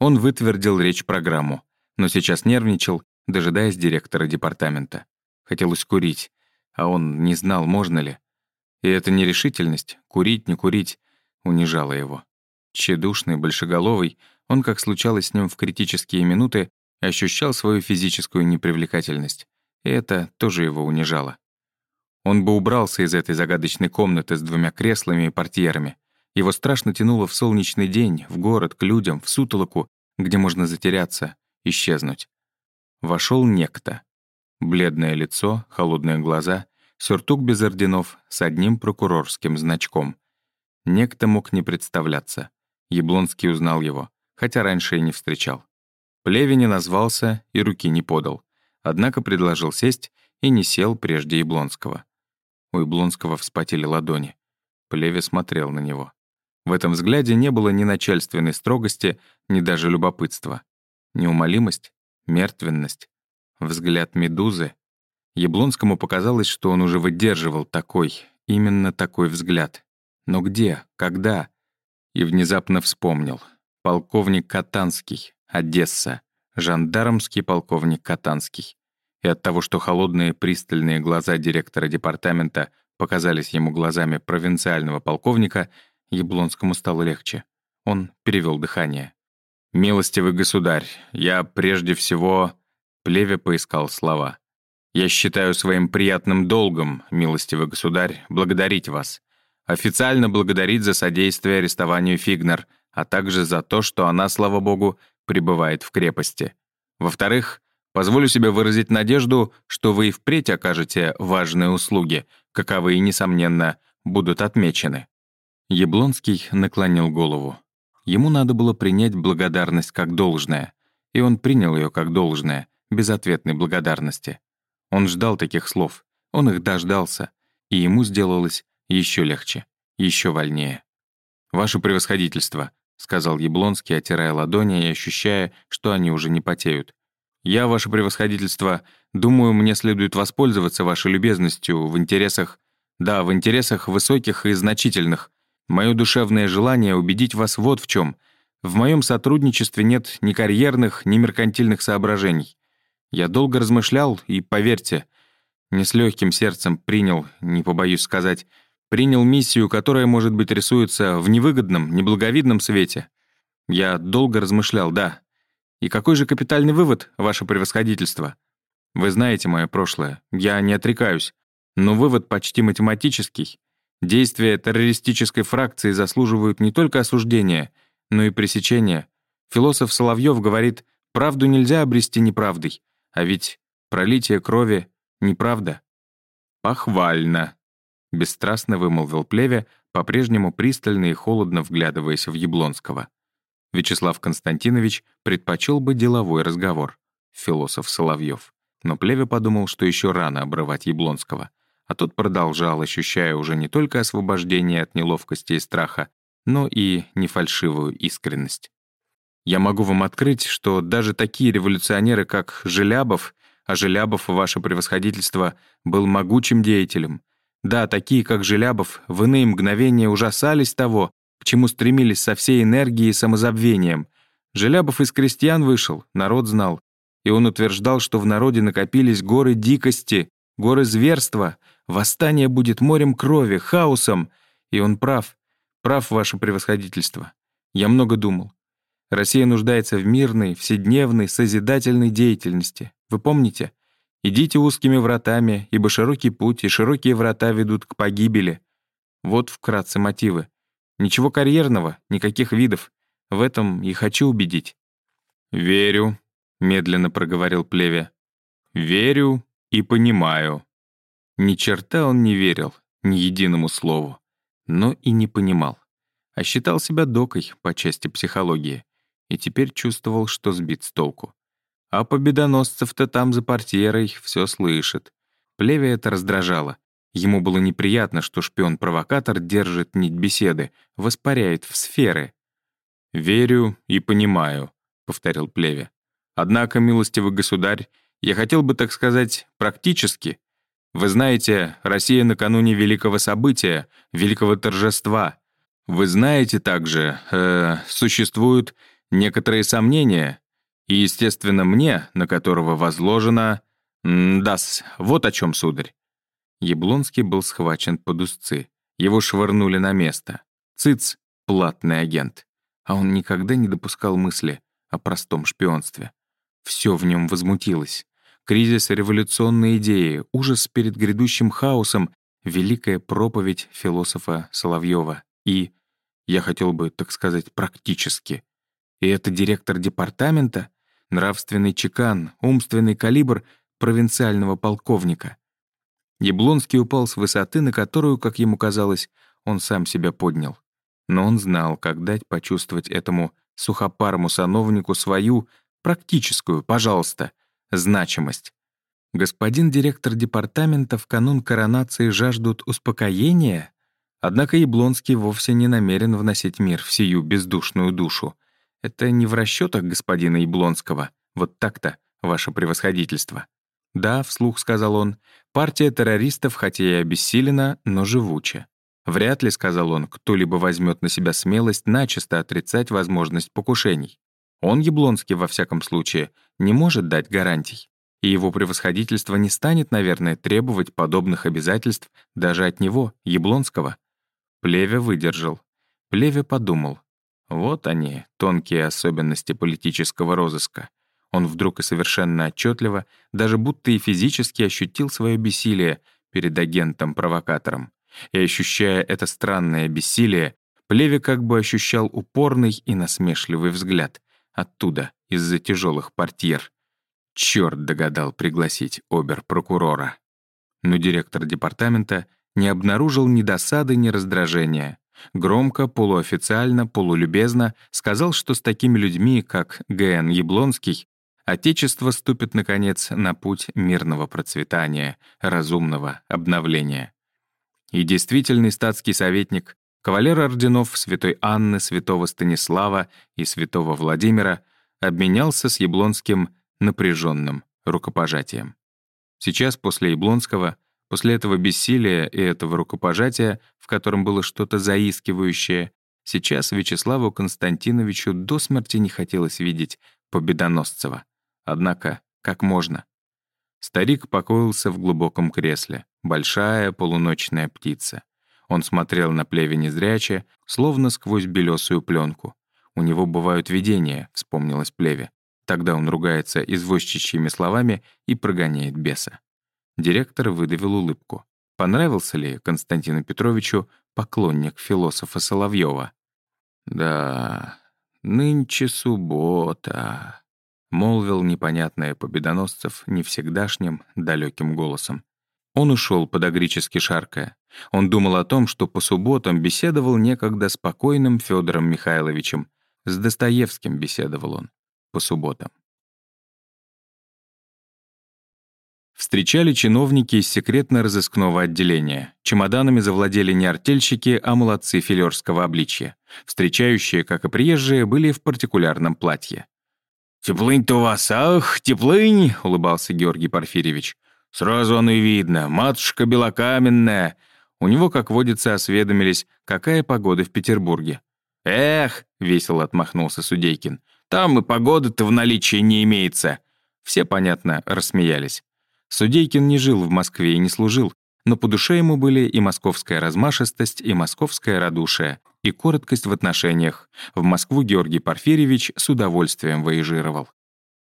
Он вытвердил речь-программу, но сейчас нервничал, дожидаясь директора департамента. Хотелось курить, а он не знал, можно ли. И эта нерешительность, курить, не курить, унижала его. Тщедушный, большеголовый, он, как случалось с ним в критические минуты, ощущал свою физическую непривлекательность. И это тоже его унижало. Он бы убрался из этой загадочной комнаты с двумя креслами и портьерами. Его страшно тянуло в солнечный день, в город, к людям, в сутолоку, где можно затеряться, исчезнуть. Вошел некто. Бледное лицо, холодные глаза — Сюртук без орденов с одним прокурорским значком. Некто мог не представляться. Яблонский узнал его, хотя раньше и не встречал. Плеви не назвался и руки не подал. Однако предложил сесть и не сел прежде Яблонского. У Яблонского вспотели ладони. Плеви смотрел на него. В этом взгляде не было ни начальственной строгости, ни даже любопытства. Неумолимость, мертвенность, взгляд медузы, Яблонскому показалось, что он уже выдерживал такой, именно такой взгляд. Но где? Когда? И внезапно вспомнил. Полковник Катанский, Одесса. Жандармский полковник Катанский. И от того, что холодные пристальные глаза директора департамента показались ему глазами провинциального полковника, Яблонскому стало легче. Он перевел дыхание. «Милостивый государь, я прежде всего...» Плеве поискал слова. «Я считаю своим приятным долгом, милостивый государь, благодарить вас. Официально благодарить за содействие арестованию Фигнер, а также за то, что она, слава богу, пребывает в крепости. Во-вторых, позволю себе выразить надежду, что вы и впредь окажете важные услуги, каковые, несомненно, будут отмечены». Яблонский наклонил голову. Ему надо было принять благодарность как должное, и он принял ее как должное, без ответной благодарности. Он ждал таких слов, он их дождался, и ему сделалось еще легче, еще вольнее. «Ваше превосходительство», — сказал Яблонский, отирая ладони и ощущая, что они уже не потеют. «Я, ваше превосходительство, думаю, мне следует воспользоваться вашей любезностью в интересах... Да, в интересах высоких и значительных, Мое душевное желание убедить вас вот в чем. В моем сотрудничестве нет ни карьерных, ни меркантильных соображений. Я долго размышлял и, поверьте, не с легким сердцем принял, не побоюсь сказать, принял миссию, которая, может быть, рисуется в невыгодном, неблаговидном свете. Я долго размышлял, да. И какой же капитальный вывод, ваше превосходительство? Вы знаете мое прошлое, я не отрекаюсь, но вывод почти математический. Действия террористической фракции заслуживают не только осуждения, но и пресечения. Философ Соловьев говорит, правду нельзя обрести неправдой, а ведь пролитие крови — неправда. «Похвально», — бесстрастно вымолвил Плеве, по-прежнему пристально и холодно вглядываясь в Яблонского. Вячеслав Константинович предпочел бы деловой разговор, философ Соловьев. Но Плеве подумал, что еще рано обрывать Яблонского. А тот продолжал, ощущая уже не только освобождение от неловкости и страха, но и нефальшивую искренность. Я могу вам открыть, что даже такие революционеры, как Желябов, а Желябов, ваше превосходительство, был могучим деятелем. Да, такие, как Желябов, в иные мгновения ужасались того, к чему стремились со всей энергией и самозабвением. Желябов из крестьян вышел, народ знал. И он утверждал, что в народе накопились горы дикости, горы зверства, Восстание будет морем крови, хаосом. И он прав. Прав, ваше превосходительство. Я много думал. Россия нуждается в мирной, вседневной, созидательной деятельности. Вы помните? Идите узкими вратами, ибо широкий путь и широкие врата ведут к погибели. Вот вкратце мотивы. Ничего карьерного, никаких видов. В этом и хочу убедить. «Верю», — медленно проговорил Плеве. «Верю и понимаю». Ни черта он не верил, ни единому слову, но и не понимал. А считал себя докой по части психологии и теперь чувствовал, что сбит с толку. А победоносцев-то там за портьерой все слышит. Плеве это раздражало. Ему было неприятно, что шпион-провокатор держит нить беседы, воспаряет в сферы. «Верю и понимаю», — повторил Плеве. «Однако, милостивый государь, я хотел бы, так сказать, практически, вы знаете, Россия накануне великого события, великого торжества. Вы знаете также, э, существуют некоторые сомнения, и, естественно, мне, на которого возложено... Дас, вот о чем, сударь. Яблонский был схвачен под узцы. Его швырнули на место. Цыц, платный агент. А он никогда не допускал мысли о простом шпионстве. Все в нем возмутилось кризис революционной идеи, ужас перед грядущим хаосом, великая проповедь философа Соловьева и, я хотел бы, так сказать, практически. И это директор департамента, нравственный чекан, умственный калибр провинциального полковника. Яблонский упал с высоты, на которую, как ему казалось, он сам себя поднял. Но он знал, как дать почувствовать этому сухопарому сановнику свою, практическую, пожалуйста, значимость. Господин директор департамента в канун коронации жаждут успокоения, однако Яблонский вовсе не намерен вносить мир в сию бездушную душу. Это не в расчетах господина Яблонского, вот так-то, ваше превосходительство. «Да», — вслух сказал он, — «партия террористов хотя и обессилена, но живуча. Вряд ли, — сказал он, — кто-либо возьмет на себя смелость начисто отрицать возможность покушений. Он, Яблонский, во всяком случае, не может дать гарантий. И его превосходительство не станет, наверное, требовать подобных обязательств даже от него, Яблонского. Плеве выдержал. Плеве подумал. Вот они, тонкие особенности политического розыска. Он вдруг и совершенно отчетливо, даже будто и физически ощутил свое бессилие перед агентом-провокатором. И ощущая это странное бессилие, Плеве как бы ощущал упорный и насмешливый взгляд. Оттуда, из-за тяжелых портьер. Черт догадал пригласить обер-прокурора. Но директор департамента не обнаружил ни досады, ни раздражения. Громко, полуофициально, полулюбезно сказал, что с такими людьми, как Г.Н. Яблонский, Отечество ступит, наконец, на путь мирного процветания, разумного обновления. И действительный статский советник, кавалер орденов святой Анны, святого Станислава и святого Владимира обменялся с Яблонским напряженным рукопожатием. Сейчас после Яблонского, после этого бессилия и этого рукопожатия, в котором было что-то заискивающее, сейчас Вячеславу Константиновичу до смерти не хотелось видеть Победоносцева. Однако, как можно? Старик покоился в глубоком кресле, большая полуночная птица. Он смотрел на плеве незряче, словно сквозь белесую пленку. «У него бывают видения», — вспомнилось плеве. Тогда он ругается извозчичьими словами и прогоняет беса. Директор выдавил улыбку. Понравился ли Константину Петровичу поклонник философа Соловьева? «Да, нынче суббота», — молвил непонятное победоносцев не всегдашним далеким голосом. Он ушел подогрически шаркая. Он думал о том, что по субботам беседовал некогда спокойным Федором Михайловичем. С Достоевским беседовал он по субботам. Встречали чиновники из секретно-розыскного отделения. Чемоданами завладели не артельщики, а молодцы филерского обличья. Встречающие, как и приезжие, были в партикулярном платье. «Теплынь-то у вас, ах, теплынь!» — улыбался Георгий Порфирьевич. «Сразу оно и видно, матушка белокаменная!» У него, как водится, осведомились, какая погода в Петербурге. «Эх!» — весело отмахнулся Судейкин. Там и погоды-то в наличии не имеется». Все, понятно, рассмеялись. Судейкин не жил в Москве и не служил, но по душе ему были и московская размашистость, и московское радушие, и короткость в отношениях. В Москву Георгий Порфирьевич с удовольствием выезжировал.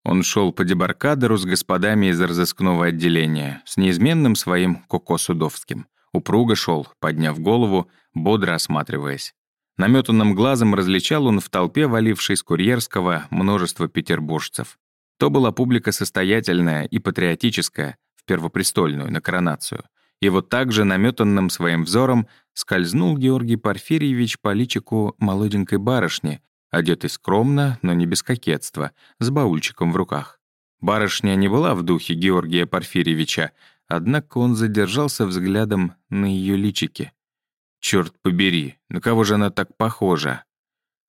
Он шел по дебаркадеру с господами из разыскного отделения, с неизменным своим Коко Судовским. Упруго шел, подняв голову, бодро осматриваясь. Наметанным глазом различал он в толпе, валившей с курьерского, множество петербуржцев. То была публика состоятельная и патриотическая, в первопрестольную, на коронацию. И вот так же наметанным своим взором скользнул Георгий Порфирьевич по личику молоденькой барышни, одетой скромно, но не без кокетства, с баульчиком в руках. Барышня не была в духе Георгия Порфирьевича, однако он задержался взглядом на ее личике. Черт побери, на кого же она так похожа?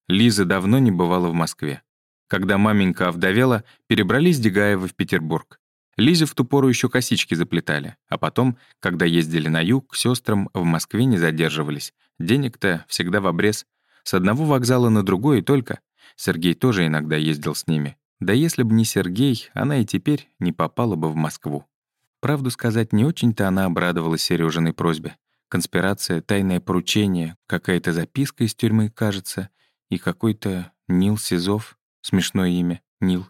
Лиза давно не бывала в Москве. Когда маменька овдовела, перебрались Дегаевы в Петербург. Лизе в ту пору еще косички заплетали, а потом, когда ездили на юг, к сестрам в Москве не задерживались. Денег-то всегда в обрез. С одного вокзала на другой и только. Сергей тоже иногда ездил с ними. Да если бы не Сергей, она и теперь не попала бы в Москву. Правду сказать, не очень-то она обрадовалась Сережиной просьбе. Конспирация, тайное поручение, какая-то записка из тюрьмы, кажется, и какой-то Нил Сизов, смешное имя, Нил.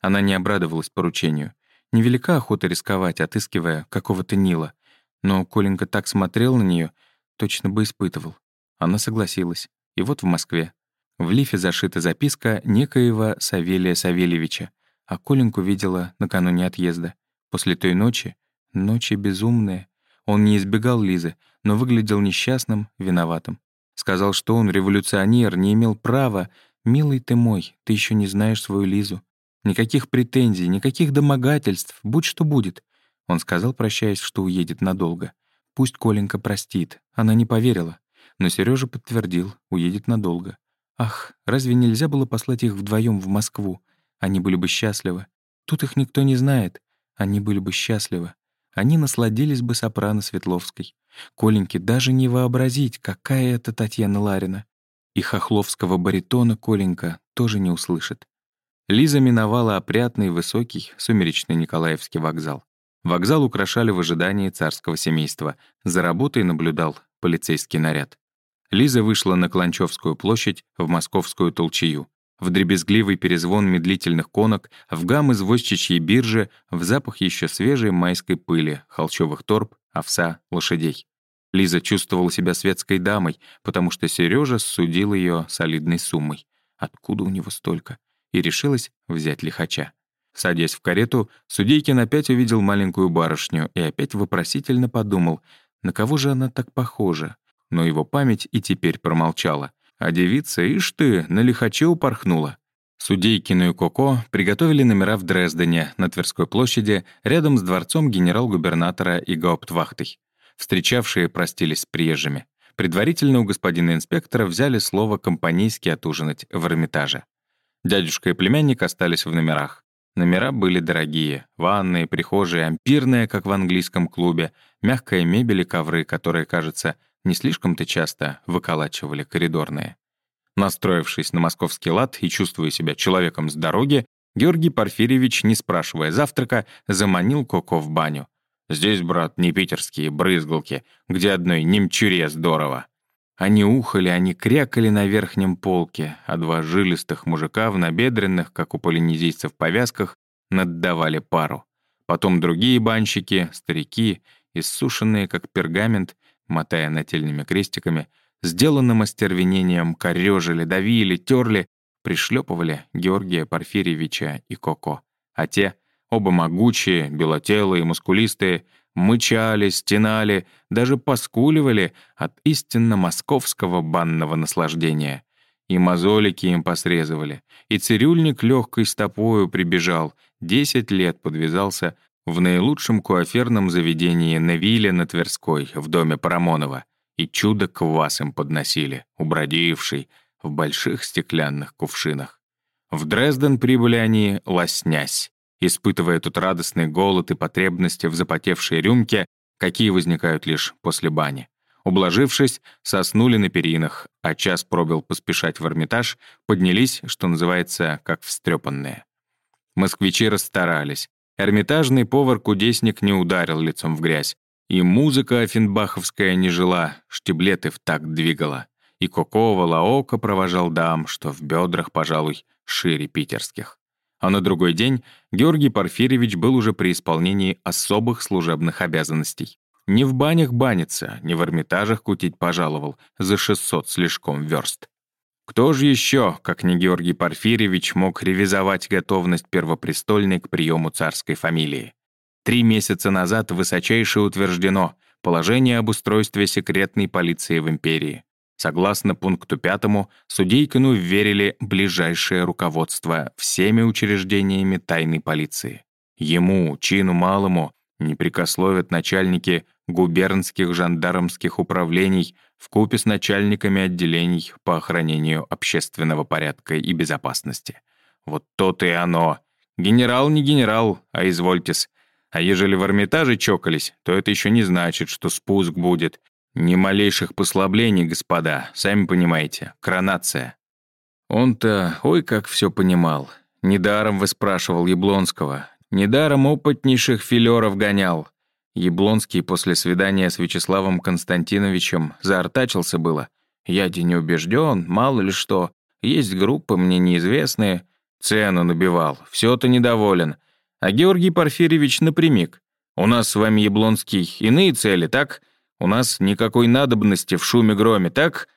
Она не обрадовалась поручению. Невелика охота рисковать, отыскивая какого-то Нила. Но Коленька так смотрел на нее, точно бы испытывал. Она согласилась. И вот в Москве. В лифе зашита записка некоего Савелия Савельевича, а Коленьку видела накануне отъезда. После той ночи, ночи безумные, он не избегал Лизы, но выглядел несчастным, виноватым. Сказал, что он революционер, не имел права. «Милый ты мой, ты еще не знаешь свою Лизу. Никаких претензий, никаких домогательств, будь что будет». Он сказал, прощаясь, что уедет надолго. Пусть Коленька простит. Она не поверила. Но Сережа подтвердил, уедет надолго. Ах, разве нельзя было послать их вдвоем в Москву? Они были бы счастливы. Тут их никто не знает. Они были бы счастливы. Они насладились бы сопрано Светловской. Коленьке даже не вообразить, какая это Татьяна Ларина. И хохловского баритона Коленька тоже не услышит. Лиза миновала опрятный, высокий, сумеречный Николаевский вокзал. Вокзал украшали в ожидании царского семейства. За работой наблюдал полицейский наряд. Лиза вышла на Кланчевскую площадь в московскую толчею. В дребезгливый перезвон медлительных конок, в гам извозчичьей биржи, в запах еще свежей майской пыли, холчевых торб, овса, лошадей. Лиза чувствовала себя светской дамой, потому что Сережа судил ее солидной суммой. Откуда у него столько? И решилась взять лихача. Садясь в карету, Судейкин опять увидел маленькую барышню и опять вопросительно подумал, на кого же она так похожа. Но его память и теперь промолчала. А девица, ишь ты, на лихаче упорхнула. Судейкину и Коко приготовили номера в Дрездене, на Тверской площади, рядом с дворцом генерал-губернатора и гауптвахтой. Встречавшие простились с приезжими. Предварительно у господина инспектора взяли слово «компанейски отужинать» в Эрмитаже. Дядюшка и племянник остались в номерах. Номера были дорогие. Ванные, прихожие, ампирные, как в английском клубе, мягкая мебель и ковры, которые, кажется, не слишком-то часто выколачивали коридорные. Настроившись на московский лад и чувствуя себя человеком с дороги, Георгий Порфирьевич, не спрашивая завтрака, заманил Коко в баню. «Здесь, брат, не питерские брызгалки, где одной немчуре здорово». Они ухали, они крякали на верхнем полке, а два жилистых мужика в набедренных, как у полинезийцев, повязках наддавали пару. Потом другие банщики, старики, иссушенные, как пергамент, мотая нательными крестиками, сделанным остервенением корёжили, давили, терли, пришлепывали Георгия Порфирьевича и Коко. А те, оба могучие, белотелые, мускулистые, мычали, стенали, даже поскуливали от истинно московского банного наслаждения. И мозолики им посрезывали, и цирюльник легкой стопою прибежал, десять лет подвязался в наилучшем куаферном заведении на вилле на Тверской, в доме Парамонова, и чудо квас им подносили, убродивший, в больших стеклянных кувшинах. В Дрезден прибыли они, лоснясь испытывая тут радостный голод и потребности в запотевшей рюмке, какие возникают лишь после бани. Ублажившись, соснули на перинах, а час пробил поспешать в Эрмитаж, поднялись, что называется, как встрепанные. Москвичи расстарались. Эрмитажный повар-кудесник не ударил лицом в грязь. И музыка офенбаховская не жила, штиблеты в такт двигала. И Кокова Лаока провожал дам, что в бедрах, пожалуй, шире питерских а на другой день Георгий Порфирьевич был уже при исполнении особых служебных обязанностей. Не в банях баниться, не в Эрмитажах кутить пожаловал за 600 слишком верст. Кто же еще, как не Георгий Порфирьевич, мог ревизовать готовность первопрестольной к приему царской фамилии? Три месяца назад высочайше утверждено положение об устройстве секретной полиции в империи. Согласно пункту пятому, судейкину верили ближайшее руководство всеми учреждениями тайной полиции. Ему, чину малому, не прикословят начальники губернских жандармских управлений в купе с начальниками отделений по охранению общественного порядка и безопасности. Вот то-то и оно. Генерал не генерал, а извольтесь. А ежели в Эрмитаже чокались, то это еще не значит, что спуск будет, «Ни малейших послаблений, господа, сами понимаете, коронация». Он-то, ой, как все понимал. Недаром выспрашивал Яблонского. Недаром опытнейших филеров гонял. Яблонский после свидания с Вячеславом Константиновичем заортачился было. Я не убежден, мало ли что. Есть группы мне неизвестные. Цену набивал, все-то недоволен. А Георгий Порфирьевич напрямик. У нас с вами, Яблонский, иные цели, так? У нас никакой надобности в шуме-громе, так?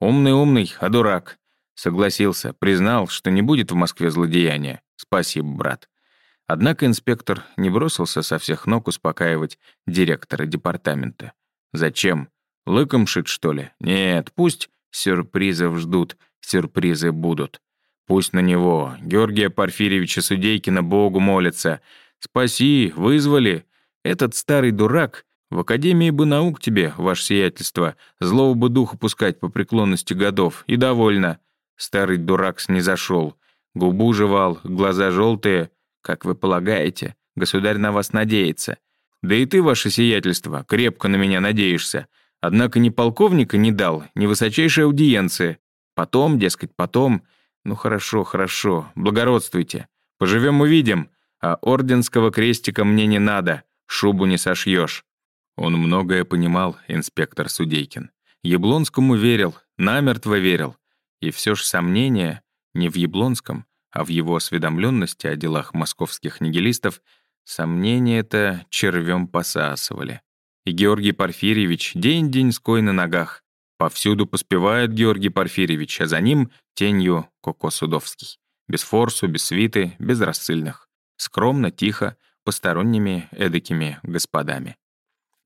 Умный-умный, а дурак. Согласился, признал, что не будет в Москве злодеяния. Спасибо, брат. Однако инспектор не бросился со всех ног успокаивать директора департамента. Зачем? Лыком шит, что ли? Нет, пусть сюрпризов ждут, сюрпризы будут. Пусть на него, Георгия Порфирьевича Судейкина, Богу молятся. Спаси, вызвали. Этот старый дурак в Академии бы наук тебе, ваше сиятельство, злого бы духа пускать по преклонности годов, и довольно. Старый дурак снизошел. Губу жевал, глаза желтые. Как вы полагаете, государь на вас надеется. Да и ты, ваше сиятельство, крепко на меня надеешься. Однако ни полковника не дал, ни высочайшей аудиенции. Потом, дескать, потом. Ну хорошо, хорошо, благородствуйте. Поживем увидим. А орденского крестика мне не надо, шубу не сошьешь. Он многое понимал, инспектор Судейкин. Яблонскому верил, намертво верил. И все ж сомнение не в Яблонском, а в его осведомленности о делах московских нигилистов, сомнения это червем посасывали. И Георгий Порфирьевич день-деньской на ногах. Повсюду поспевает Георгий Порфирьевич, а за ним тенью Коко Судовский. Без форсу, без свиты, без рассыльных. Скромно, тихо, посторонними эдакими господами.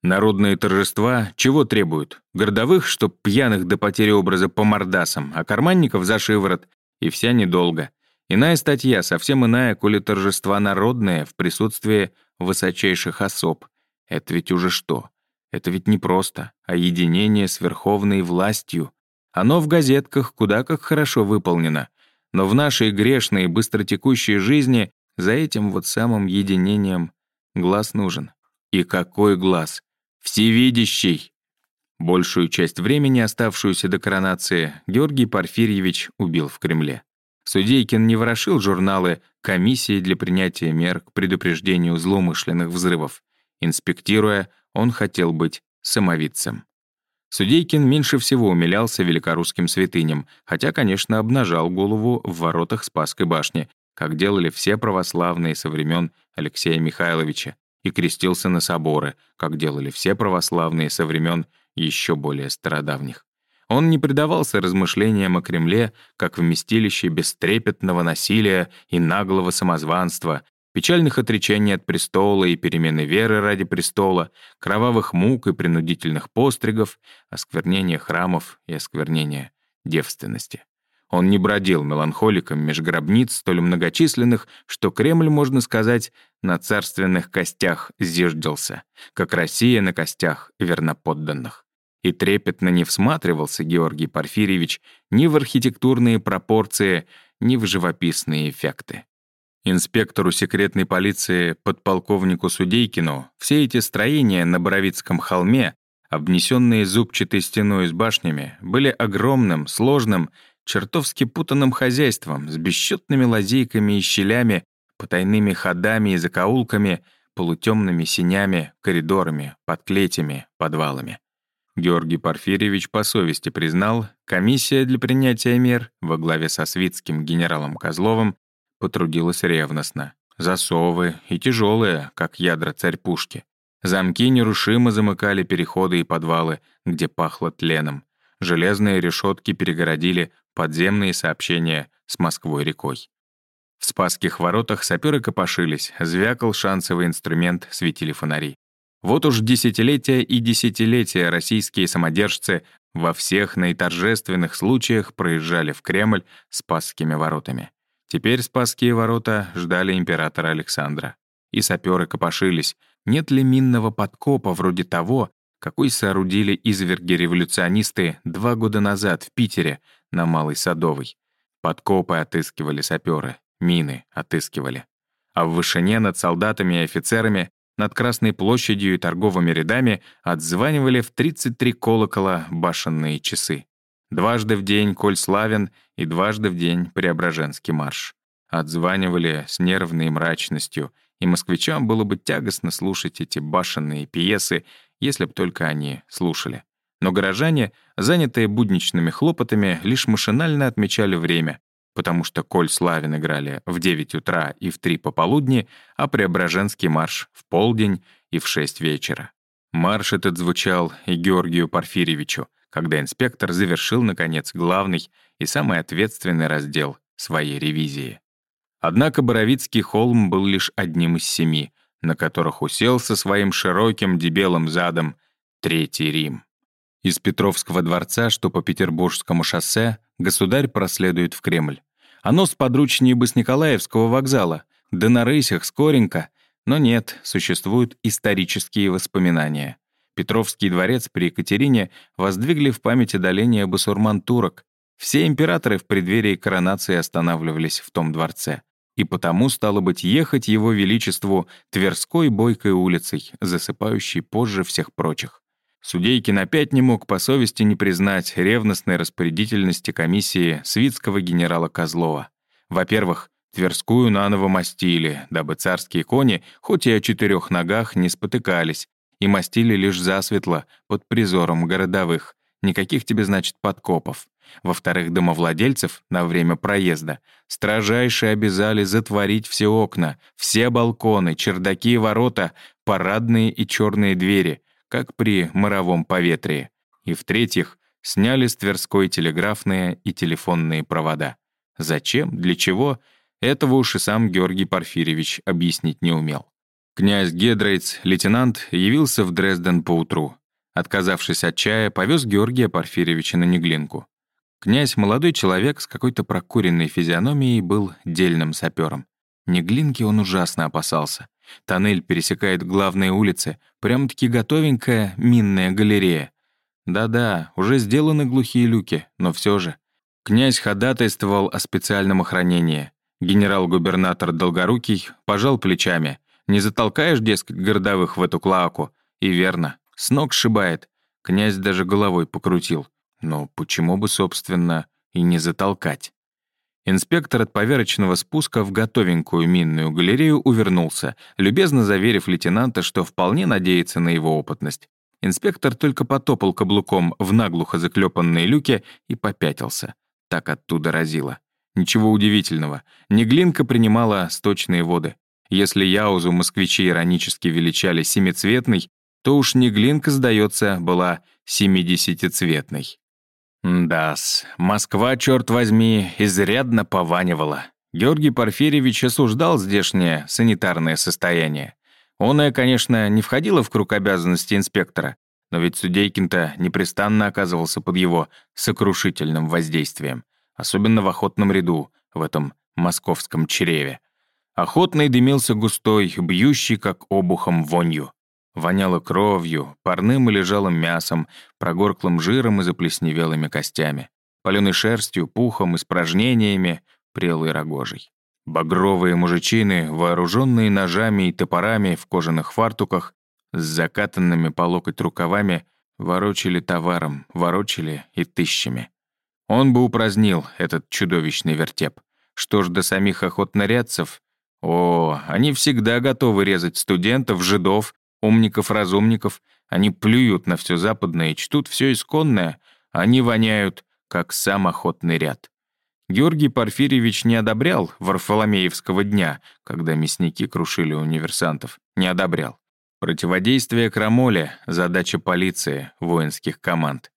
Народные торжества чего требуют? Городовых, чтоб пьяных до потери образа по мордасам, а карманников за шиворот. И вся недолго. Иная статья, совсем иная, коли торжества народные в присутствии высочайших особ. Это ведь уже что? Это ведь не просто, а единение с верховной властью. Оно в газетках куда как хорошо выполнено. Но в нашей грешной, быстротекущей жизни за этим вот самым единением глаз нужен. И какой глаз? Всевидящий! Большую часть времени, оставшуюся до коронации, Георгий Порфирьевич убил в Кремле. Судейкин не ворошил журналы комиссии для принятия мер к предупреждению злоумышленных взрывов. Инспектируя, он хотел быть самовидцем. Судейкин меньше всего умилялся великорусским святыням, хотя, конечно, обнажал голову в воротах Спасской башни, как делали все православные со времен Алексея Михайловича, и крестился на соборы, как делали все православные со времен еще более стародавних. Он не предавался размышлениям о Кремле как вместилище бестрепетного насилия и наглого самозванства, печальных отречений от престола и перемены веры ради престола, кровавых мук и принудительных постригов, осквернения храмов и осквернения девственности. Он не бродил меланхоликом меж гробниц столь многочисленных, что Кремль, можно сказать, на царственных костях зиждился, как Россия на костях верноподданных. И трепетно не всматривался Георгий Порфирьевич ни в архитектурные пропорции, ни в живописные эффекты. Инспектору секретной полиции подполковнику Судейкину все эти строения на Боровицком холме, обнесенные зубчатой стеной с башнями, были огромным, сложным, чертовски путанным хозяйством с бесчетными лазейками и щелями, потайными ходами и закоулками, полутемными синями, коридорами, подклетями, подвалами. Георгий Порфирьевич по совести признал, комиссия для принятия мер во главе со свитским генералом Козловым Потрудилась ревностно. Засовы и тяжелые, как ядра царь-пушки. Замки нерушимо замыкали переходы и подвалы, где пахло тленом. Железные решетки перегородили подземные сообщения с Москвой-рекой. В Спасских воротах саперы копошились, звякал шансовый инструмент, светили фонари. Вот уж десятилетия и десятилетия российские самодержцы во всех наиторжественных случаях проезжали в Кремль Спасскими воротами. Теперь Спасские ворота ждали императора Александра. И саперы копошились, нет ли минного подкопа вроде того, какой соорудили изверги-революционисты два года назад в Питере на Малой Садовой. Подкопы отыскивали саперы, мины отыскивали. А в вышине над солдатами и офицерами, над Красной площадью и торговыми рядами отзванивали в 33 колокола башенные часы. Дважды в день «Коль славен» и дважды в день «Преображенский марш». Отзванивали с нервной мрачностью, и москвичам было бы тягостно слушать эти башенные пьесы, если б только они слушали. Но горожане, занятые будничными хлопотами, лишь машинально отмечали время, потому что «Коль славен» играли в 9 утра и в 3 пополудни, а «Преображенский марш» в полдень и в 6 вечера. Марш этот звучал и Георгию Порфирьевичу, когда инспектор завершил, наконец, главный и самый ответственный раздел своей ревизии. Однако Боровицкий холм был лишь одним из семи, на которых уселся своим широким дебелым задом Третий Рим. Из Петровского дворца, что по Петербургскому шоссе, государь проследует в Кремль. Оно сподручнее бы с Николаевского вокзала, да на рысях скоренько, но нет, существуют исторические воспоминания. Петровский дворец при Екатерине воздвигли в память одоления басурман-турок. Все императоры в преддверии коронации останавливались в том дворце. и потому, стало быть, ехать его величеству Тверской бойкой улицей, засыпающей позже всех прочих. Судейкин опять не мог по совести не признать ревностной распорядительности комиссии свитского генерала Козлова. Во-первых, Тверскую наново мастили, дабы царские кони, хоть и о четырех ногах, не спотыкались, и мастили лишь засветло, под призором городовых. Никаких тебе, значит, подкопов. Во-вторых, домовладельцев на время проезда строжайше обязали затворить все окна, все балконы, чердаки и ворота, парадные и черные двери, как при моровом поветрии. И в-третьих, сняли с Тверской телеграфные и телефонные провода. Зачем, для чего, этого уж и сам Георгий Порфирьевич объяснить не умел. Князь Гедрейц, лейтенант, явился в Дрезден поутру. Отказавшись от чая, повез Георгия Порфирьевича на Неглинку. Князь, молодой человек с какой-то прокуренной физиономией, был дельным сапером. Неглинки он ужасно опасался. Тоннель пересекает главные улицы, прям-таки готовенькая минная галерея. Да-да, уже сделаны глухие люки, но все же. Князь ходатайствовал о специальном охранении. Генерал-губернатор Долгорукий пожал плечами. «Не затолкаешь, дескать, городовых в эту клаку?» И верно, с ног сшибает. Князь даже головой покрутил. Но почему бы, собственно, и не затолкать? Инспектор от поверочного спуска в готовенькую минную галерею увернулся, любезно заверив лейтенанта, что вполне надеется на его опытность. Инспектор только потопал каблуком в наглухо заклепанные люки и попятился. Так оттуда разило. Ничего удивительного. Неглинка принимала сточные воды. Если Яузу москвичи иронически величали семицветной, то уж Неглинка, сдается, была семидесятицветной. Да-с, Москва, черт возьми, изрядно пованивала. Георгий Порфирьевич осуждал здешнее санитарное состояние. Оное, конечно, не входило в круг обязанностей инспектора, но ведь Судейкин-то непрестанно оказывался под его сокрушительным воздействием, особенно в охотном ряду, в этом московском чреве. Охотный дымился густой, бьющий, как обухом, вонью. Воняло кровью, парным и лежалым мясом, прогорклым жиром и заплесневелыми костями, паленой шерстью, пухом, испражнениями, прелой рогожей. Багровые мужичины, вооруженные ножами и топорами в кожаных фартуках, с закатанными по локоть рукавами, ворочали товаром, ворочали и тысячами. Он бы упразднил этот чудовищный вертеп. Что ж до самих охотнорядцев? О, они всегда готовы резать студентов, жидов умников-разумников, они плюют на все западное и чтут все исконное, они воняют, как сам охотный ряд. Георгий Порфирьевич не одобрял Варфоломеевского дня, когда мясники крушили универсантов. Не одобрял. Противодействие крамоле — задача полиции, воинских команд.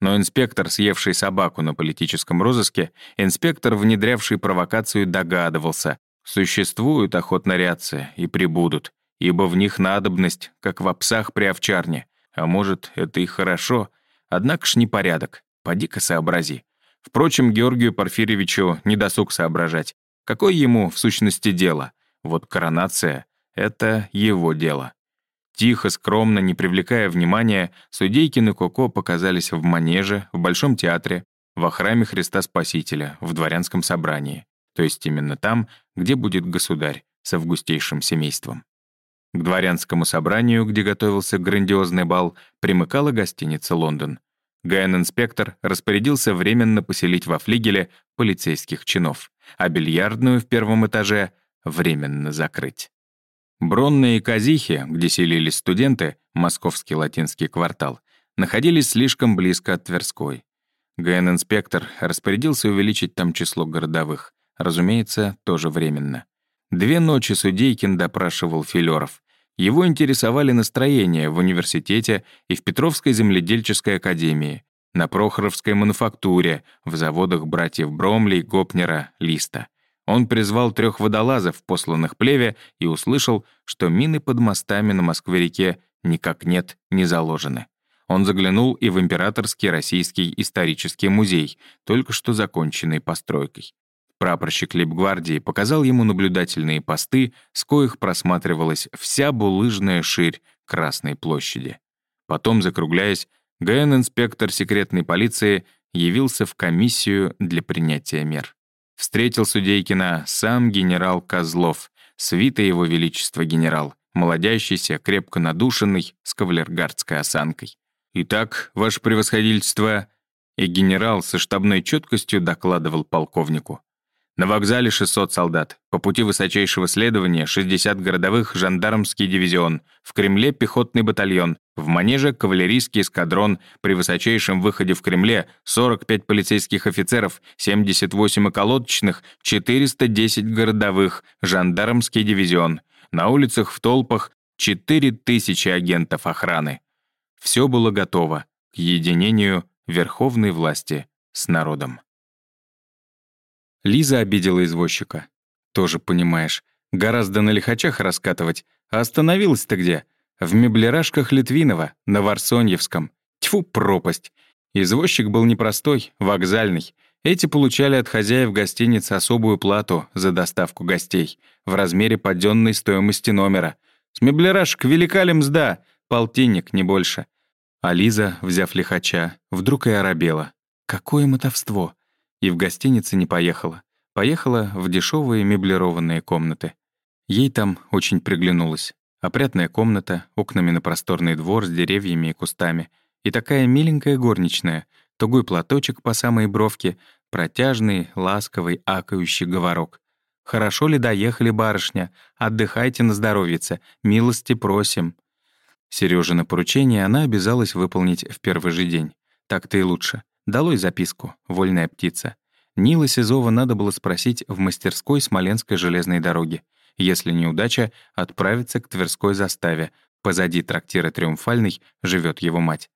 Но инспектор, съевший собаку на политическом розыске, инспектор, внедрявший провокацию, догадывался. Существуют охотнорядцы и прибудут ибо в них надобность, как в псах при овчарне. А может, это и хорошо, однако ж непорядок, поди-ка сообрази. Впрочем, Георгию Порфирьевичу не досуг соображать. Какое ему, в сущности, дело? Вот коронация — это его дело. Тихо, скромно, не привлекая внимания, Судейкин и Коко показались в Манеже, в Большом театре, во храме Христа Спасителя, в дворянском собрании. То есть именно там, где будет государь с августейшим семейством. К дворянскому собранию, где готовился грандиозный бал, примыкала гостиница «Лондон». ГН-инспектор распорядился временно поселить во флигеле полицейских чинов, а бильярдную в первом этаже временно закрыть. Бронные казихи, где селились студенты, московский латинский квартал, находились слишком близко от Тверской. ГН-инспектор распорядился увеличить там число городовых, разумеется, тоже временно. Две ночи Судейкин допрашивал филеров. Его интересовали настроения в университете и в Петровской земледельческой академии, на Прохоровской мануфактуре, в заводах братьев Бромли, Гопнера, Листа. Он призвал трех водолазов, посланных плеве, и услышал, что мины под мостами на Москве-реке никак нет, не заложены. Он заглянул и в Императорский Российский исторический музей, только что законченный постройкой. Прапорщик лейбгвардии показал ему наблюдательные посты, с коих просматривалась вся булыжная ширь Красной площади. Потом, закругляясь, ГН-инспектор секретной полиции явился в комиссию для принятия мер. встретил Судейкина сам генерал Козлов, свита его величества генерал, молодящийся, крепко надушенный, с кавалергардской осанкой. «Итак, ваше превосходительство...» И генерал со штабной четкостью докладывал полковнику. На вокзале 600 солдат. По пути высочайшего следования 60 городовых жандармский дивизион. В Кремле пехотный батальон. В манеже кавалерийский эскадрон. При высочайшем выходе в Кремле 45 полицейских офицеров, 78 околоточных, 410 городовых. Жандармский дивизион. На улицах в толпах 4000 агентов охраны. Все было готово к единению верховной власти с народом. Лиза обидела извозчика. Тоже понимаешь, гораздо на лихачах раскатывать. А остановилась-то где? В меблерашках Литвинова, на Варсоньевском. Тьфу, пропасть. Извозчик был непростой, вокзальный. Эти получали от хозяев гостиницы особую плату за доставку гостей в размере подденной стоимости номера. С меблерашек велика ли мзда? Полтинник, не больше. А Лиза, взяв лихача, вдруг и оробела. Какое мотовство! И в гостинице не поехала. Поехала в дешевые меблированные комнаты. Ей там очень приглянулось. Опрятная комната, окнами на просторный двор с деревьями и кустами. И такая миленькая горничная, тугой платочек по самой бровке, протяжный, ласковый, акающий говорок. «Хорошо ли доехали, барышня? Отдыхайте на здоровьице. Милости просим». Серёжина поручение она обязалась выполнить в первый же день. Так-то и лучше. Долой записку, вольная птица. Нила Сизова надо было спросить в мастерской Смоленской железной дороги. Если неудача, отправиться к Тверской заставе. Позади трактира «Триумфальный» живет его мать.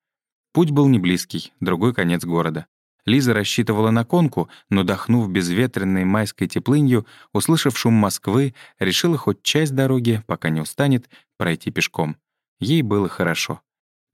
Путь был не близкий, другой конец города. Лиза рассчитывала на конку, но, дохнув безветренной майской теплынью, услышав шум Москвы, решила хоть часть дороги, пока не устанет, пройти пешком. Ей было хорошо.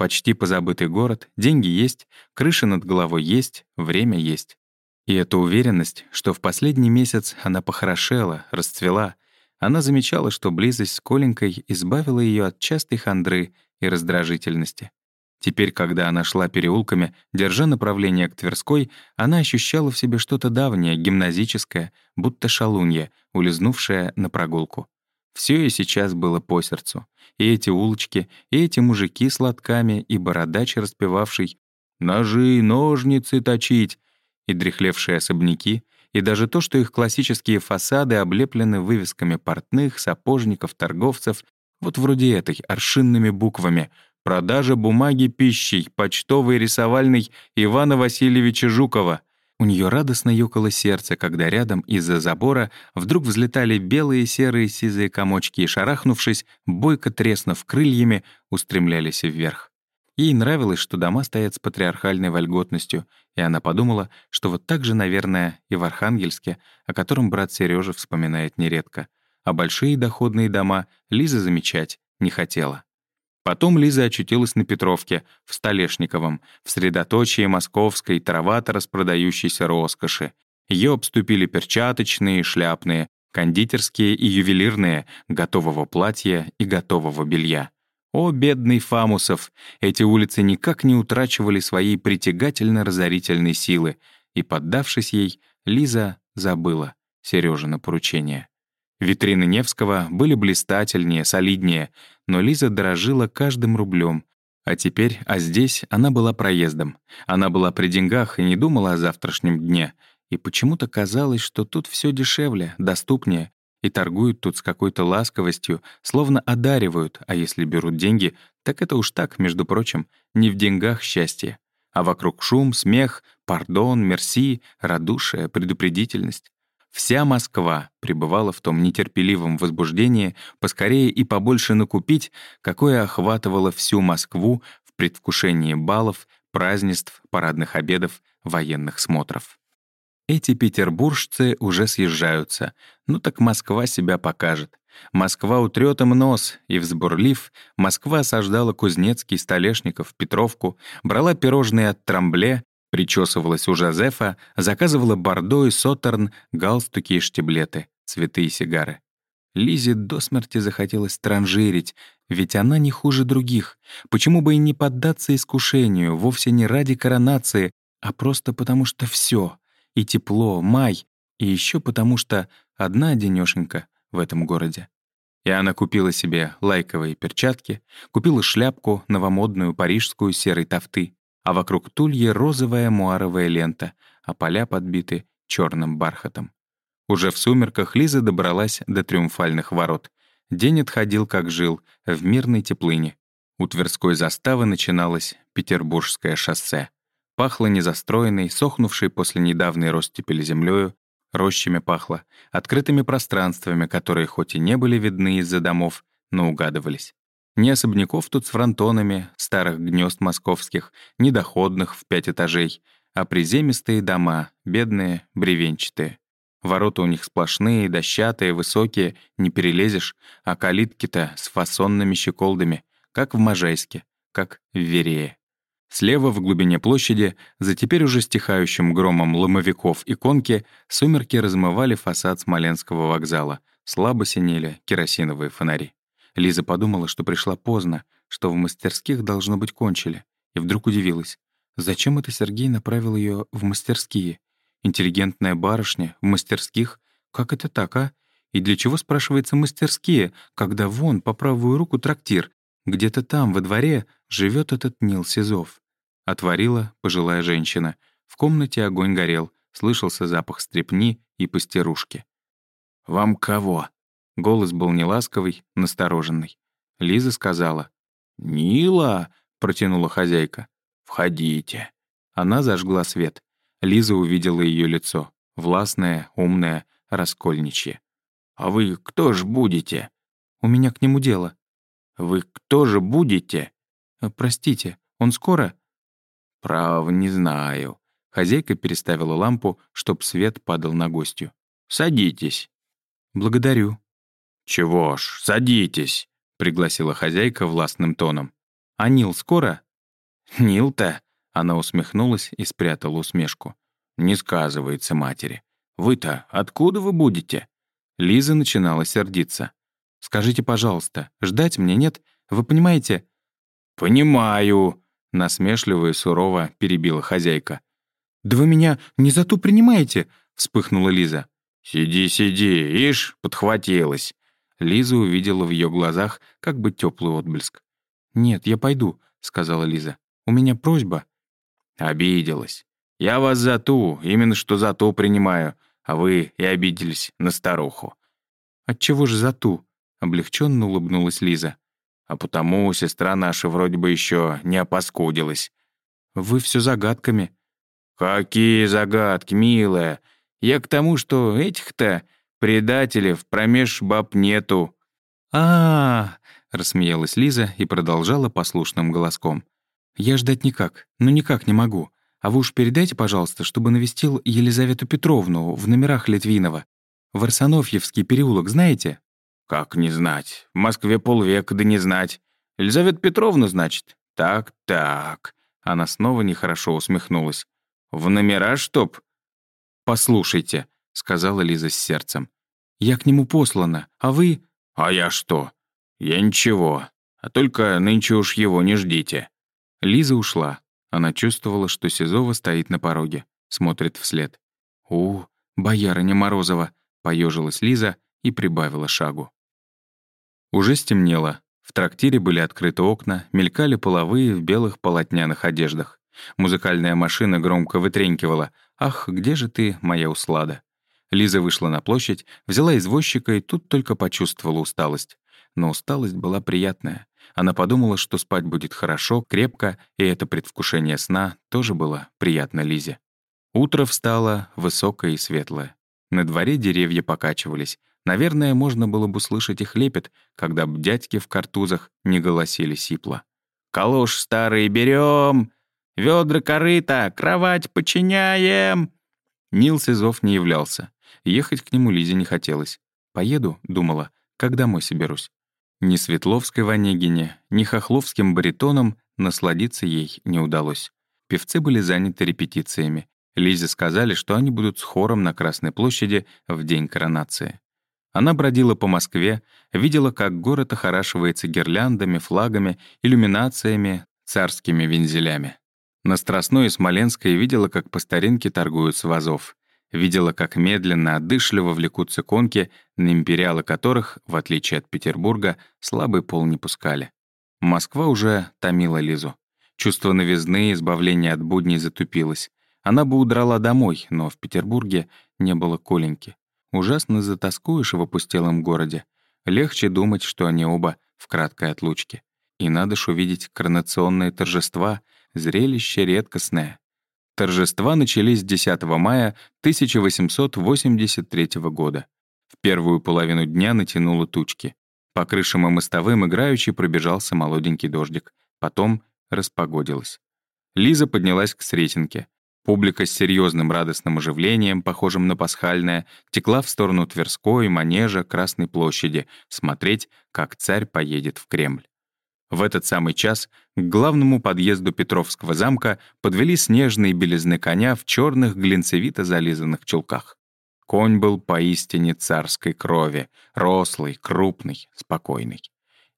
Почти позабытый город, деньги есть, крыша над головой есть, время есть. И эта уверенность, что в последний месяц она похорошела, расцвела, она замечала, что близость с Коленькой избавила ее от частой хандры и раздражительности. Теперь, когда она шла переулками, держа направление к Тверской, она ощущала в себе что-то давнее, гимназическое, будто шалунья, улизнувшая на прогулку. Все ей сейчас было по сердцу. И эти улочки, и эти мужики с лотками, и бородач, распевавший «Ножи, ножницы точить», и дряхлевшие особняки, и даже то, что их классические фасады облеплены вывесками портных, сапожников, торговцев, вот вроде этой, аршинными буквами «Продажа бумаги пищей, почтовый рисовальный Ивана Васильевича Жукова», у нее радостно ёкало сердце, когда рядом из-за забора вдруг взлетали белые, серые, сизые комочки и, шарахнувшись, бойко треснув крыльями, устремлялись вверх. Ей нравилось, что дома стоят с патриархальной вольготностью, и она подумала, что вот так же, наверное, и в Архангельске, о котором брат Сережа вспоминает нередко. А большие доходные дома Лиза замечать не хотела. Потом Лиза очутилась на Петровке, в Столешниковом, в средоточии московской таровато распродающейся роскоши. Ее обступили перчаточные, шляпные, кондитерские и ювелирные, готового платья и готового белья. О, бедный Фамусов! Эти улицы никак не утрачивали своей притягательно-разорительной силы, и, поддавшись ей, Лиза забыла Сережина поручение. Витрины Невского были блистательнее, солиднее, но Лиза дорожила каждым рублем. А теперь, а здесь она была проездом. Она была при деньгах и не думала о завтрашнем дне. И почему-то казалось, что тут все дешевле, доступнее, и торгуют тут с какой-то ласковостью, словно одаривают, а если берут деньги, так это уж так, между прочим, не в деньгах счастье. А вокруг шум, смех, пардон, мерси, радушие, предупредительность. Вся Москва пребывала в том нетерпеливом возбуждении поскорее и побольше накупить, какое охватывало всю Москву в предвкушении балов, празднеств, парадных обедов, военных смотров. Эти петербуржцы уже съезжаются. Ну так Москва себя покажет. Москва утрёт им нос, и, взбурлив, Москва осаждала Кузнецкий, Столешников, Петровку, брала пирожные от Трамбле, Причесывалась у Жозефа, заказывала бордо и сотерн, галстуки и штиблеты, цветы и сигары. Лизе до смерти захотелось транжирить, ведь она не хуже других. Почему бы и не поддаться искушению, вовсе не ради коронации, а просто потому что все и тепло, май, И еще потому, что одна одинёшенька в этом городе. И она купила себе лайковые перчатки, купила шляпку новомодную парижскую серой тафты, а вокруг тульи розовая муаровая лента, а поля подбиты черным бархатом. Уже в сумерках Лиза добралась до триумфальных ворот. День отходил, как жил, в мирной теплыне. У Тверской заставы начиналось Петербургское шоссе. Пахло незастроенной, сохнувшей после недавней ростепели землею, рощами пахло, открытыми пространствами, которые хоть и не были видны из-за домов, но угадывались. Ни особняков тут с фронтонами, старых гнезд московских, ни доходных в пять этажей, а приземистые дома, бедные, бревенчатые. Ворота у них сплошные, дощатые, высокие, не перелезешь, а калитки-то с фасонными щеколдами, как в Можайске, как в Верее. Слева, в глубине площади, за теперь уже стихающим громом ломовиков и конки, сумерки размывали фасад Смоленского вокзала, слабо синели керосиновые фонари. Лиза подумала, что пришла поздно, что в мастерских, должно быть, кончили, и вдруг удивилась. Зачем это Сергей направил ее в мастерские? Интеллигентная барышня в мастерских? Как это так, а? И для чего, спрашивается, мастерские, когда вон по правую руку трактир? Где-то там, во дворе, живет этот Нил Сизов. Отворила пожилая женщина. В комнате огонь горел, слышался запах стрепни и пастерушки. «Вам кого?» Голос был неласковый, настороженный. Лиза сказала. «Нила!» — протянула хозяйка. «Входите». Она зажгла свет. Лиза увидела ее лицо. Властное, умное, раскольничье. «А вы кто ж будете?» «У меня к нему дело». «Вы кто же будете?» «Простите, он скоро?» «Право, не знаю». Хозяйка переставила лампу, чтоб свет падал на гостью. «Садитесь». «Благодарю». «Чего ж, садитесь», — пригласила хозяйка властным тоном. «А Нил скоро?» «Нил-то?» — она усмехнулась и спрятала усмешку. «Не сказывается матери. Вы-то откуда вы будете?» Лиза начинала сердиться. «Скажите, пожалуйста, ждать мне нет? Вы понимаете?» «Понимаю», Насмешливо и сурово перебила хозяйка. «Да вы меня не за ту принимаете!» — вспыхнула Лиза. «Сиди, сиди, ишь, подхватилась!» Лиза увидела в ее глазах как бы теплый отблеск. «Нет, я пойду», — сказала Лиза. «У меня просьба». «Обиделась. Я вас за ту, именно что за ту принимаю, а вы и обиделись на старуху». «Отчего же за ту?» — облегченно улыбнулась Лиза. А потому сестра наша вроде бы еще не опаскудилась. Вы все загадками. Какие загадки, милая? Я к тому, что этих-то предателей промеж баб нету. А, -а, -а рассмеялась Лиза и продолжала послушным голоском. «Я ждать никак, ну никак не могу. А вы уж передайте, пожалуйста, чтобы навестил Елизавету Петровну в номерах Литвинова. В Арсенофьевский переулок знаете?» «Как не знать? В Москве полвека, да не знать. Елизавета Петровна, значит? Так-так». Она снова нехорошо усмехнулась. «В номера, чтоб?» «Послушайте», — сказала Лиза с сердцем. «Я к нему послана, а вы...» «А я что? Я ничего. А только нынче уж его не ждите». Лиза ушла. Она чувствовала, что Сизова стоит на пороге, смотрит вслед. «У, боярыня Морозова», — поежилась Лиза и прибавила шагу. Уже стемнело. В трактире были открыты окна, мелькали половые в белых полотняных одеждах. Музыкальная машина громко вытренькивала. «Ах, где же ты, моя услада?» Лиза вышла на площадь, взяла извозчика и тут только почувствовала усталость. Но усталость была приятная. Она подумала, что спать будет хорошо, крепко, и это предвкушение сна тоже было приятно Лизе. Утро встало высокое и светлое. На дворе деревья покачивались, Наверное, можно было бы услышать их лепет, когда б дядьки в картузах не голосили сипло. «Калош старый берем! Ведра корыта! Кровать починяем!» Нил Сизов не являлся. Ехать к нему Лизе не хотелось. «Поеду», — думала, — «как домой соберусь». Ни Светловской Ванегине, ни Хохловским баритоном насладиться ей не удалось. Певцы были заняты репетициями. Лизе сказали, что они будут с хором на Красной площади в день коронации. Она бродила по Москве, видела, как город охорашивается гирляндами, флагами, иллюминациями, царскими вензелями. На Страстной и Смоленской видела, как по старинке торгуют с вазов. Видела, как медленно, одышливо влекутся конки, на империалы которых, в отличие от Петербурга, слабый пол не пускали. Москва уже томила Лизу. Чувство новизны, избавления от будней затупилось. Она бы удрала домой, но в Петербурге не было Коленьки. Ужасно затаскуешь в опустелом городе. Легче думать, что они оба в краткой отлучке. И надо ж увидеть коронационные торжества, зрелище редкостное. Торжества начались 10 мая 1883 года. В первую половину дня натянуло тучки. По крышам и мостовым играючи пробежался молоденький дождик. Потом распогодилось. Лиза поднялась к Сретенке. Публика с серьезным радостным оживлением, похожим на пасхальное, текла в сторону Тверской, Манежа, Красной площади, смотреть, как царь поедет в Кремль. В этот самый час к главному подъезду Петровского замка подвели снежные белизны коня в черных глинцевито зализанных чулках. Конь был поистине царской крови, рослый, крупный, спокойный.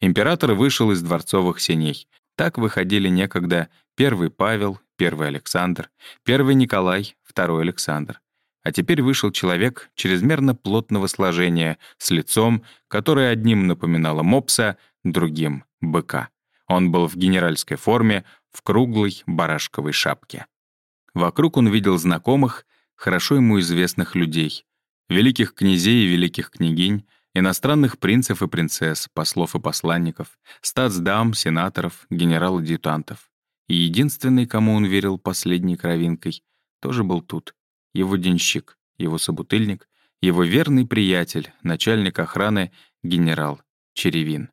Император вышел из дворцовых сеней. Так выходили некогда первый Павел, первый Александр, первый Николай, второй Александр. А теперь вышел человек чрезмерно плотного сложения, с лицом, которое одним напоминало мопса, другим быка. Он был в генеральской форме, в круглой барашковой шапке. Вокруг он видел знакомых, хорошо ему известных людей, великих князей и великих княгинь, иностранных принцев и принцесс, послов и посланников, статсдам, сенаторов, генерал-адъютантов. И единственный, кому он верил последней кровинкой, тоже был тут. Его денщик, его собутыльник, его верный приятель, начальник охраны, генерал Черевин.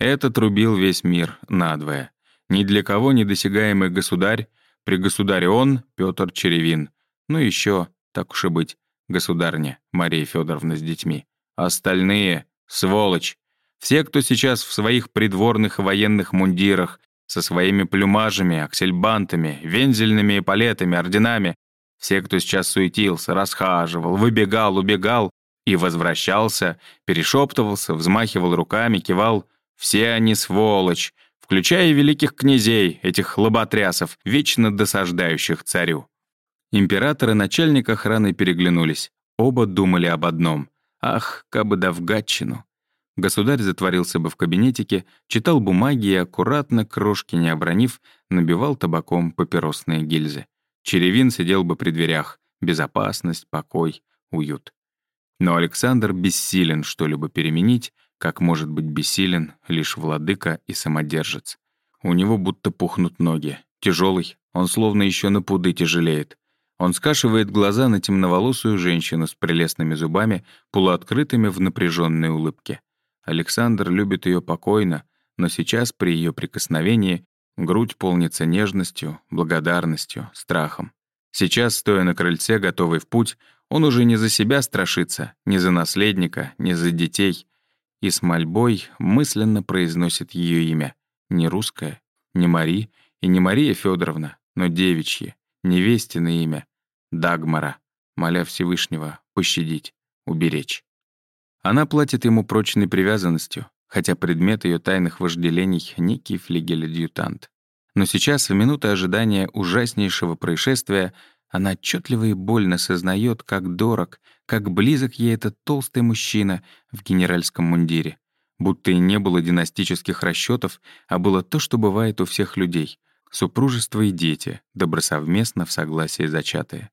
Это трубил весь мир надвое. Ни для кого недосягаемый государь, при государе он, Петр Черевин. Ну еще, так уж и быть, государня Мария Федоровна с детьми. Остальные — сволочь. Все, кто сейчас в своих придворных и военных мундирах, со своими плюмажами, аксельбантами, вензельными эполетами, орденами, все, кто сейчас суетился, расхаживал, выбегал, убегал и возвращался, перешептывался, взмахивал руками, кивал — все они сволочь, включая великих князей, этих лоботрясов, вечно досаждающих царю. Император и начальник охраны переглянулись. Оба думали об одном. Ах, кабы да в Гатчину. Государь затворился бы в кабинетике, читал бумаги и аккуратно, крошки не обронив, набивал табаком папиросные гильзы. Черевин сидел бы при дверях. Безопасность, покой, уют. Но Александр бессилен что-либо переменить, как может быть бессилен лишь владыка и самодержец. У него будто пухнут ноги. Тяжелый, он словно еще на пуды тяжелеет. Он скашивает глаза на темноволосую женщину с прелестными зубами, полуоткрытыми в напряженной улыбке. Александр любит ее покойно, но сейчас при ее прикосновении грудь полнится нежностью, благодарностью, страхом. Сейчас, стоя на крыльце, готовый в путь, он уже не за себя страшится, не за наследника, не за детей и с мольбой мысленно произносит ее имя. Не русское, не Мари и не Мария Федоровна, но девичье, невестиное имя. Дагмара, моля Всевышнего пощадить, уберечь. Она платит ему прочной привязанностью, хотя предмет ее тайных вожделений — некий флигель-адъютант. Но сейчас, в минуты ожидания ужаснейшего происшествия, она отчетливо и больно сознает, как дорог, как близок ей этот толстый мужчина в генеральском мундире. Будто и не было династических расчетов, а было то, что бывает у всех людей — супружество и дети, добросовместно в согласии зачатые.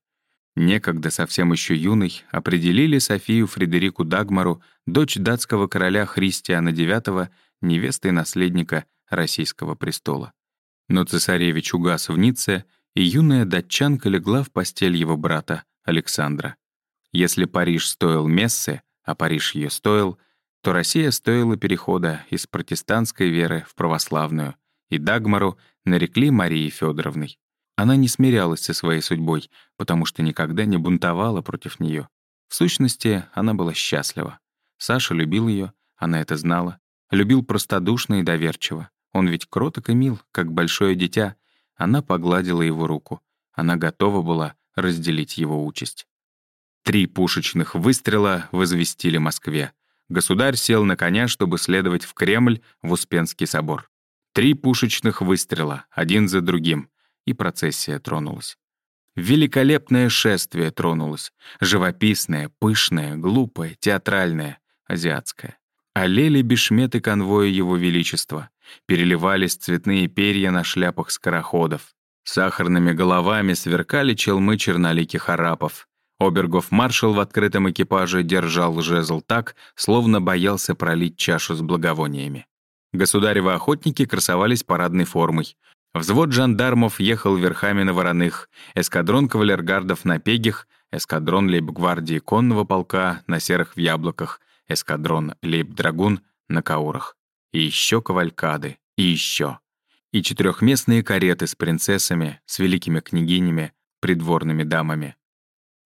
Некогда совсем еще юный определили Софию Фредерику Дагмару, дочь датского короля Христиана IX, невестой наследника российского престола. Но цесаревич угас в Ницце — и юная датчанка легла в постель его брата, Александра. Если Париж стоил Мессы, а Париж ее стоил, то Россия стоила перехода из протестантской веры в православную, и Дагмару нарекли Марией Федоровной. Она не смирялась со своей судьбой, потому что никогда не бунтовала против нее. В сущности, она была счастлива. Саша любил ее, она это знала. Любил простодушно и доверчиво. Он ведь кроток и мил, как большое дитя, она погладила его руку. Она готова была разделить его участь. Три пушечных выстрела возвестили Москве. Государь сел на коня, чтобы следовать в Кремль, в Успенский собор. Три пушечных выстрела, один за другим, и процессия тронулась. Великолепное шествие тронулось. Живописное, пышное, глупое, театральное, азиатское. Олели бешметы конвоя Его Величества. Переливались цветные перья на шляпах скороходов. Сахарными головами сверкали челмы черноликих арапов. Обергов-маршал в открытом экипаже держал жезл так, словно боялся пролить чашу с благовониями. Государевы охотники красовались парадной формой. Взвод жандармов ехал верхами на вороных, эскадрон кавалергардов на пегих, эскадрон лейб-гвардии конного полка на серых в яблоках, эскадрон лейб-драгун на каурах. И еще кавалькады, и еще. И четырехместные кареты с принцессами, с великими княгинями, придворными дамами.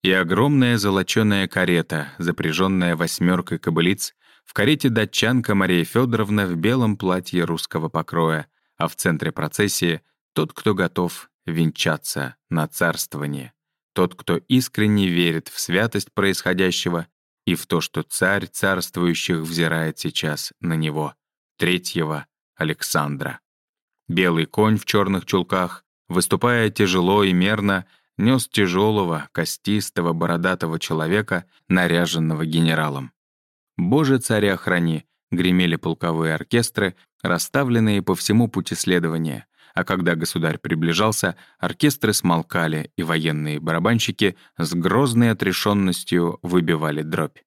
И огромная золоченая карета, запряженная восьмеркой кобылиц, в карете датчанка Мария Федоровна в белом платье русского покроя, а в центре процессии тот, кто готов венчаться на царствование, тот, кто искренне верит в святость происходящего и в то, что царь царствующих взирает сейчас на него, третьего Александра. Белый конь в черных чулках, выступая тяжело и мерно, нес тяжелого, костистого, бородатого человека, наряженного генералом. «Боже, царя храни!» гремели полковые оркестры, расставленные по всему пути следования, а когда государь приближался, оркестры смолкали, и военные барабанщики с грозной отрешенностью выбивали дробь.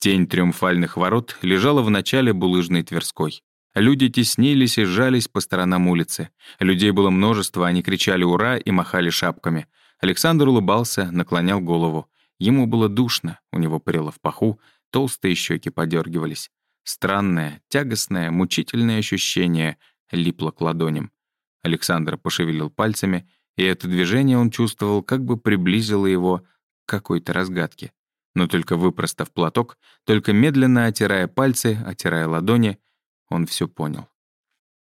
Тень триумфальных ворот лежала в начале булыжной Тверской. Люди теснились и сжались по сторонам улицы. Людей было множество, они кричали «Ура!» и махали шапками. Александр улыбался, наклонял голову. Ему было душно, у него парило в паху, толстые щеки подергивались. Странное, тягостное, мучительное ощущение липло к ладоням. Александр пошевелил пальцами, и это движение он чувствовал, как бы приблизило его к какой-то разгадке. Но только выпростав платок, только медленно отирая пальцы, отирая ладони, он все понял.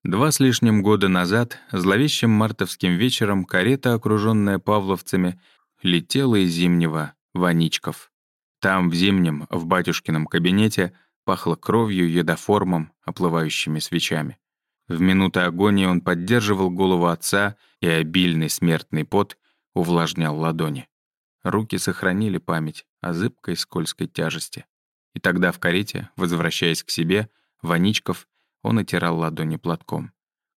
Два с лишним года назад, зловещим мартовским вечером, карета, окруженная павловцами, летела из зимнего Ваничков. Там, в зимнем, в батюшкином кабинете, пахло кровью, едоформом, оплывающими свечами. В минуты агонии он поддерживал голову отца, и обильный смертный пот увлажнял ладони. Руки сохранили память о зыбкой скользкой тяжести. И тогда в карете, возвращаясь к себе, Ваничков, он отирал ладони платком.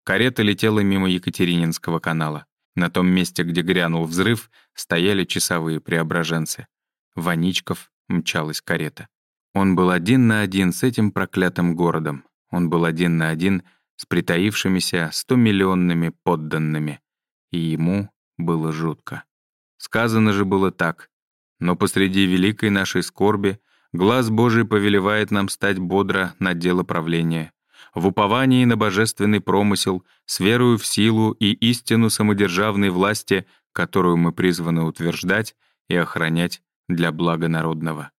Карета летела мимо Екатерининского канала. На том месте, где грянул взрыв, стояли часовые преображенцы. Ваничков мчалась карета. Он был один на один с этим проклятым городом. Он был один на один с притаившимися стомиллионными подданными. И ему было жутко. Сказано же было так. «Но посреди великой нашей скорби глаз Божий повелевает нам стать бодро на дело правления. В уповании на божественный промысел, с верою в силу и истину самодержавной власти, которую мы призваны утверждать и охранять для блага народного».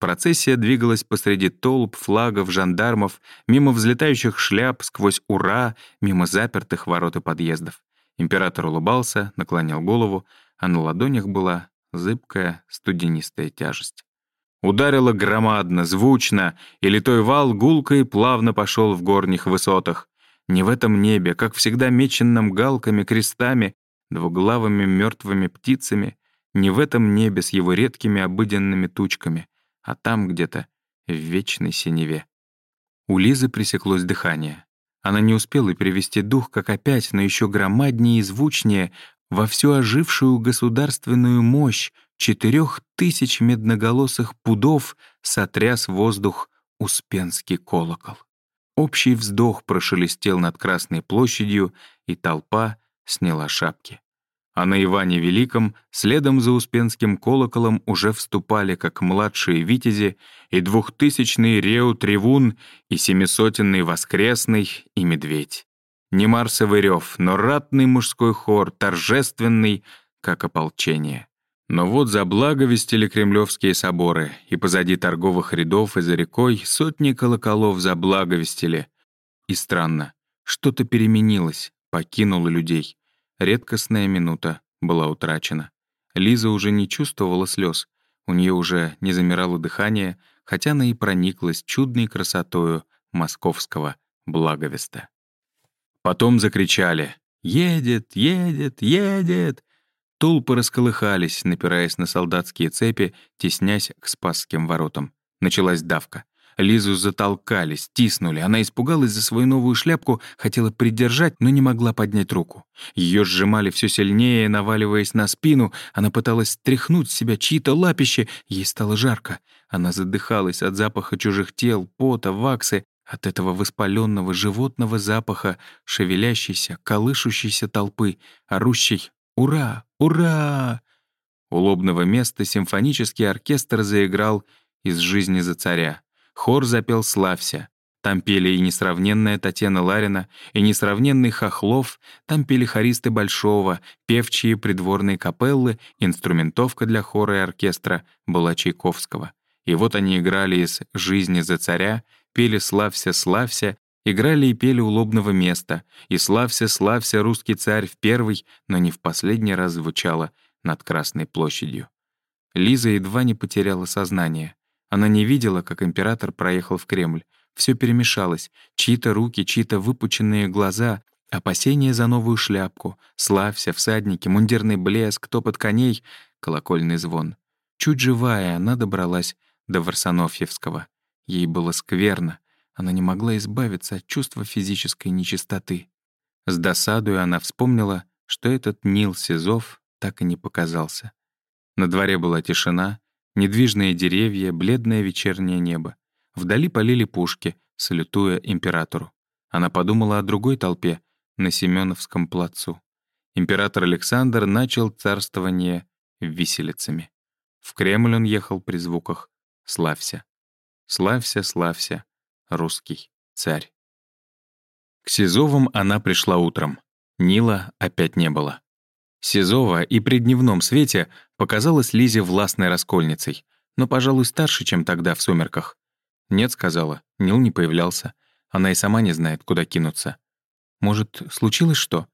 Процессия двигалась посреди толп, флагов, жандармов, мимо взлетающих шляп, сквозь «Ура!», мимо запертых ворот и подъездов. Император улыбался, наклонял голову, а на ладонях была зыбкая студенистая тяжесть. Ударило громадно, звучно, и литой вал гулкой плавно пошел в горних высотах. Не в этом небе, как всегда меченным галками, крестами, двуглавыми мертвыми птицами, не в этом небе с его редкими обыденными тучками, а там где-то в вечной синеве. У Лизы пресеклось дыхание. Она не успела перевести дух, как опять, но еще громаднее и звучнее, во всю ожившую государственную мощь четырех тысяч медноголосых пудов сотряс воздух Успенский колокол. Общий вздох прошелестел над Красной площадью, и толпа сняла шапки а на Иване Великом следом за Успенским колоколом уже вступали как младшие витязи и двухтысячный Реу Тревун, и семисотенный Воскресный, и Медведь. Не марсовый рев, но ратный мужской хор, торжественный, как ополчение. Но вот заблаговестили кремлевские соборы, и позади торговых рядов и за рекой сотни колоколов заблаговестили. И странно, что-то переменилось, покинуло людей. Редкостная минута была утрачена. Лиза уже не чувствовала слез, у нее уже не замирало дыхание, хотя она и прониклась чудной красотою московского благовеста. Потом закричали «Едет, едет, едет!» Толпы расколыхались, напираясь на солдатские цепи, теснясь к Спасским воротам. Началась давка. Лизу затолкали, стиснули. Она испугалась за свою новую шляпку, хотела придержать, но не могла поднять руку. Ее сжимали все сильнее, наваливаясь на спину. Она пыталась стряхнуть с себя чьи-то лапищи. Ей стало жарко. Она задыхалась от запаха чужих тел, пота, ваксы, от этого воспаленного животного запаха шевелящейся, колышущейся толпы, орущей «Ура! Ура!». У лобного места симфонический оркестр заиграл из жизни за царя. Хор запел «Славься». Там пели и несравненная Татьяна Ларина, и несравненный Хохлов, там пели хористы Большого, певчие придворные капеллы, инструментовка для хора и оркестра была Чайковского. И вот они играли из «Жизни за царя», пели «Славься, славься», играли и пели у лобного места, и «Славься, славься, русский царь» в первый, но не в последний раз звучало над Красной площадью. Лиза едва не потеряла сознание. Она не видела, как император проехал в Кремль. Все перемешалось. Чьи-то руки, чьи-то выпученные глаза, опасения за новую шляпку, славься, всадники, мундирный блеск, топот коней, колокольный звон. Чуть живая, она добралась до Варсонофьевского. Ей было скверно. Она не могла избавиться от чувства физической нечистоты. С досадой она вспомнила, что этот Нил Сизов так и не показался. На дворе была тишина, Недвижные деревья, бледное вечернее небо. Вдали полили пушки, салютуя императору. Она подумала о другой толпе на Семеновском плацу. Император Александр начал царствование виселицами. В Кремль он ехал при звуках «Славься». «Славься, славься, русский царь». К Сизовым она пришла утром. Нила опять не было. Сизова и при дневном свете показалась Лизе властной раскольницей, но, пожалуй, старше, чем тогда в сумерках. «Нет», — сказала, Нил не появлялся. Она и сама не знает, куда кинуться. «Может, случилось что?»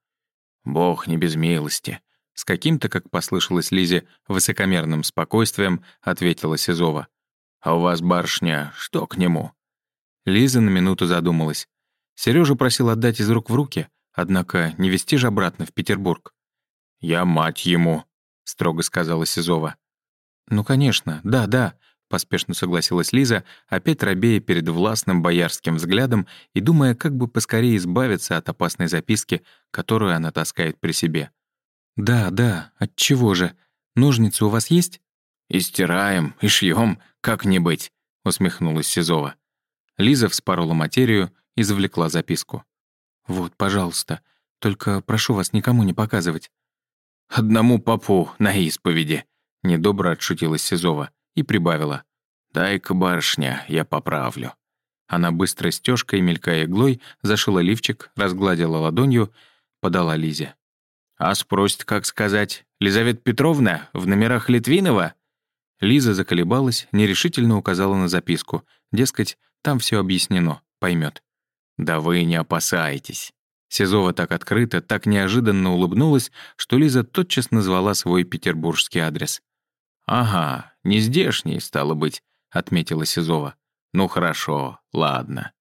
«Бог не без милости», — с каким-то, как послышалось Лизе, высокомерным спокойствием ответила Сизова. «А у вас, барышня, что к нему?» Лиза на минуту задумалась. Сережа просил отдать из рук в руки, однако не везти же обратно в Петербург. «Я мать ему», — строго сказала Сизова. «Ну, конечно, да, да», — поспешно согласилась Лиза, опять робея перед властным боярским взглядом и думая, как бы поскорее избавиться от опасной записки, которую она таскает при себе. «Да, да, от чего же? Ножницы у вас есть?» «И стираем, и шьем, как не быть», — усмехнулась Сизова. Лиза вспорола материю и завлекла записку. «Вот, пожалуйста, только прошу вас никому не показывать. «Одному попу на исповеди», — недобро отшутилась Сизова и прибавила. «Дай-ка, барышня, я поправлю». Она быстро стежкой, мелькая иглой, зашила лифчик, разгладила ладонью, подала Лизе. «А спросит, как сказать, Лизавета Петровна, в номерах Литвинова?» Лиза заколебалась, нерешительно указала на записку. Дескать, там все объяснено, поймет. «Да вы не опасайтесь. Сизова так открыто, так неожиданно улыбнулась, что Лиза тотчас назвала свой петербургский адрес. «Ага, не здешний, стало быть», — отметила Сизова. «Ну хорошо, ладно».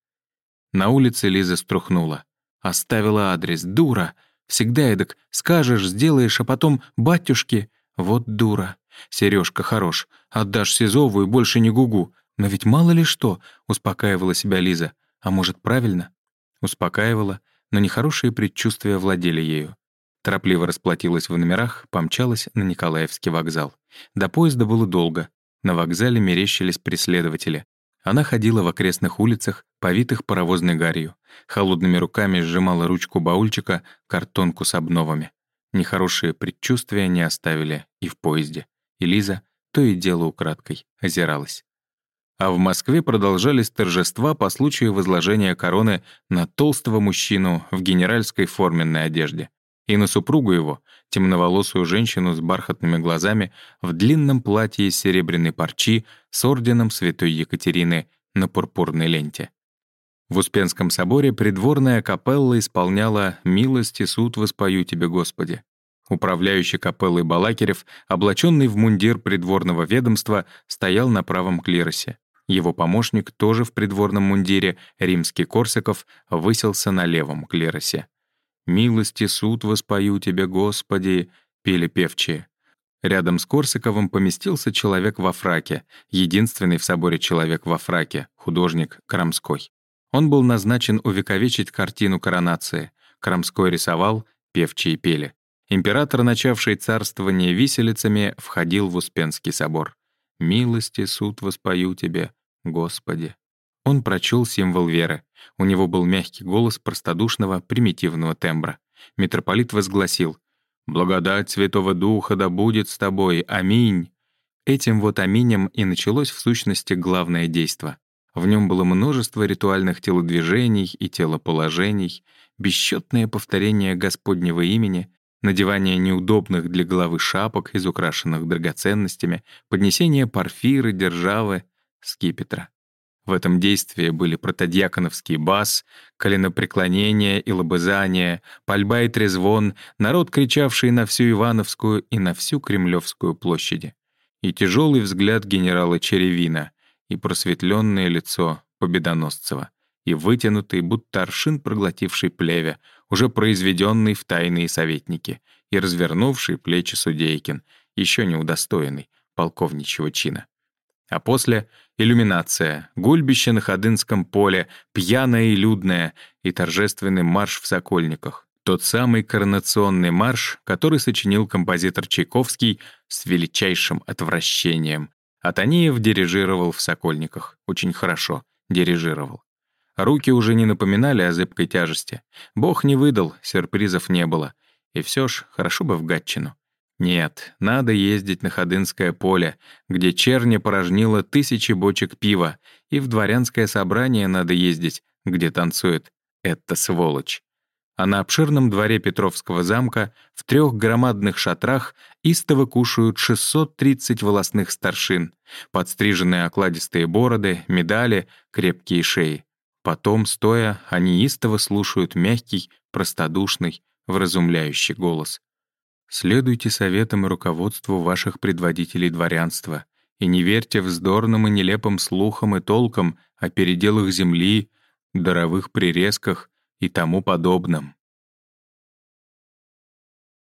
На улице Лиза струхнула. Оставила адрес. Дура. Всегда эдак скажешь, сделаешь, а потом батюшки. Вот дура. Сережка хорош. Отдашь Сизову и больше не гугу. Но ведь мало ли что, успокаивала себя Лиза. А может, правильно? Успокаивала но нехорошие предчувствия владели ею. Торопливо расплатилась в номерах, помчалась на Николаевский вокзал. До поезда было долго. На вокзале мерещились преследователи. Она ходила в окрестных улицах, повитых паровозной гарью. Холодными руками сжимала ручку баульчика, картонку с обновами. Нехорошие предчувствия не оставили и в поезде. И Лиза то и дело украдкой озиралась а в Москве продолжались торжества по случаю возложения короны на толстого мужчину в генеральской форменной одежде и на супругу его, темноволосую женщину с бархатными глазами, в длинном платье из серебряной парчи с орденом святой Екатерины на пурпурной ленте. В Успенском соборе придворная капелла исполняла «Милости суд воспою тебе, Господи». Управляющий капеллой Балакирев, облаченный в мундир придворного ведомства, стоял на правом клиросе. Его помощник, тоже в придворном мундире, римский Корсаков, выселся на левом клиросе. «Милости суд воспою тебе, Господи!» — пели певчие. Рядом с Корсаковым поместился человек во фраке, единственный в соборе человек во фраке, художник Крамской. Он был назначен увековечить картину коронации. Крамской рисовал, певчие пели. Император, начавший царствование виселицами, входил в Успенский собор. «Милости суд воспою тебе, Господи». Он прочел символ веры. У него был мягкий голос простодушного, примитивного тембра. Митрополит возгласил «Благодать Святого Духа да будет с тобой. Аминь». Этим вот аминем и началось в сущности главное действо. В нем было множество ритуальных телодвижений и телоположений, бесчетное повторение Господнего имени, надевание неудобных для головы шапок из украшенных драгоценностями, поднесение парфиры, державы, скипетра. В этом действии были протодьяконовский бас, коленопреклонение и лобызание, пальба и трезвон, народ, кричавший на всю Ивановскую и на всю Кремлевскую площади. И тяжелый взгляд генерала Черевина, и просветленное лицо Победоносцева, и вытянутый, будто аршин проглотивший плевя, уже произведенный в тайные советники, и развернувший плечи Судейкин, еще не удостоенный полковничьего чина. А после — иллюминация, гульбище на Ходынском поле, пьяное и людное, и торжественный марш в Сокольниках. Тот самый коронационный марш, который сочинил композитор Чайковский с величайшим отвращением. А Таниев дирижировал в Сокольниках. Очень хорошо дирижировал. Руки уже не напоминали о зыбкой тяжести. Бог не выдал, сюрпризов не было. И все ж, хорошо бы в Гатчину. Нет, надо ездить на Ходынское поле, где черни порожнило тысячи бочек пива, и в дворянское собрание надо ездить, где танцует эта сволочь. А на обширном дворе Петровского замка в трех громадных шатрах истово кушают 630 волосных старшин, подстриженные окладистые бороды, медали, крепкие шеи. Потом, стоя, они истово слушают мягкий, простодушный, вразумляющий голос. Следуйте советам и руководству ваших предводителей дворянства и не верьте вздорным и нелепым слухам и толкам о переделах земли, даровых прирезках и тому подобном.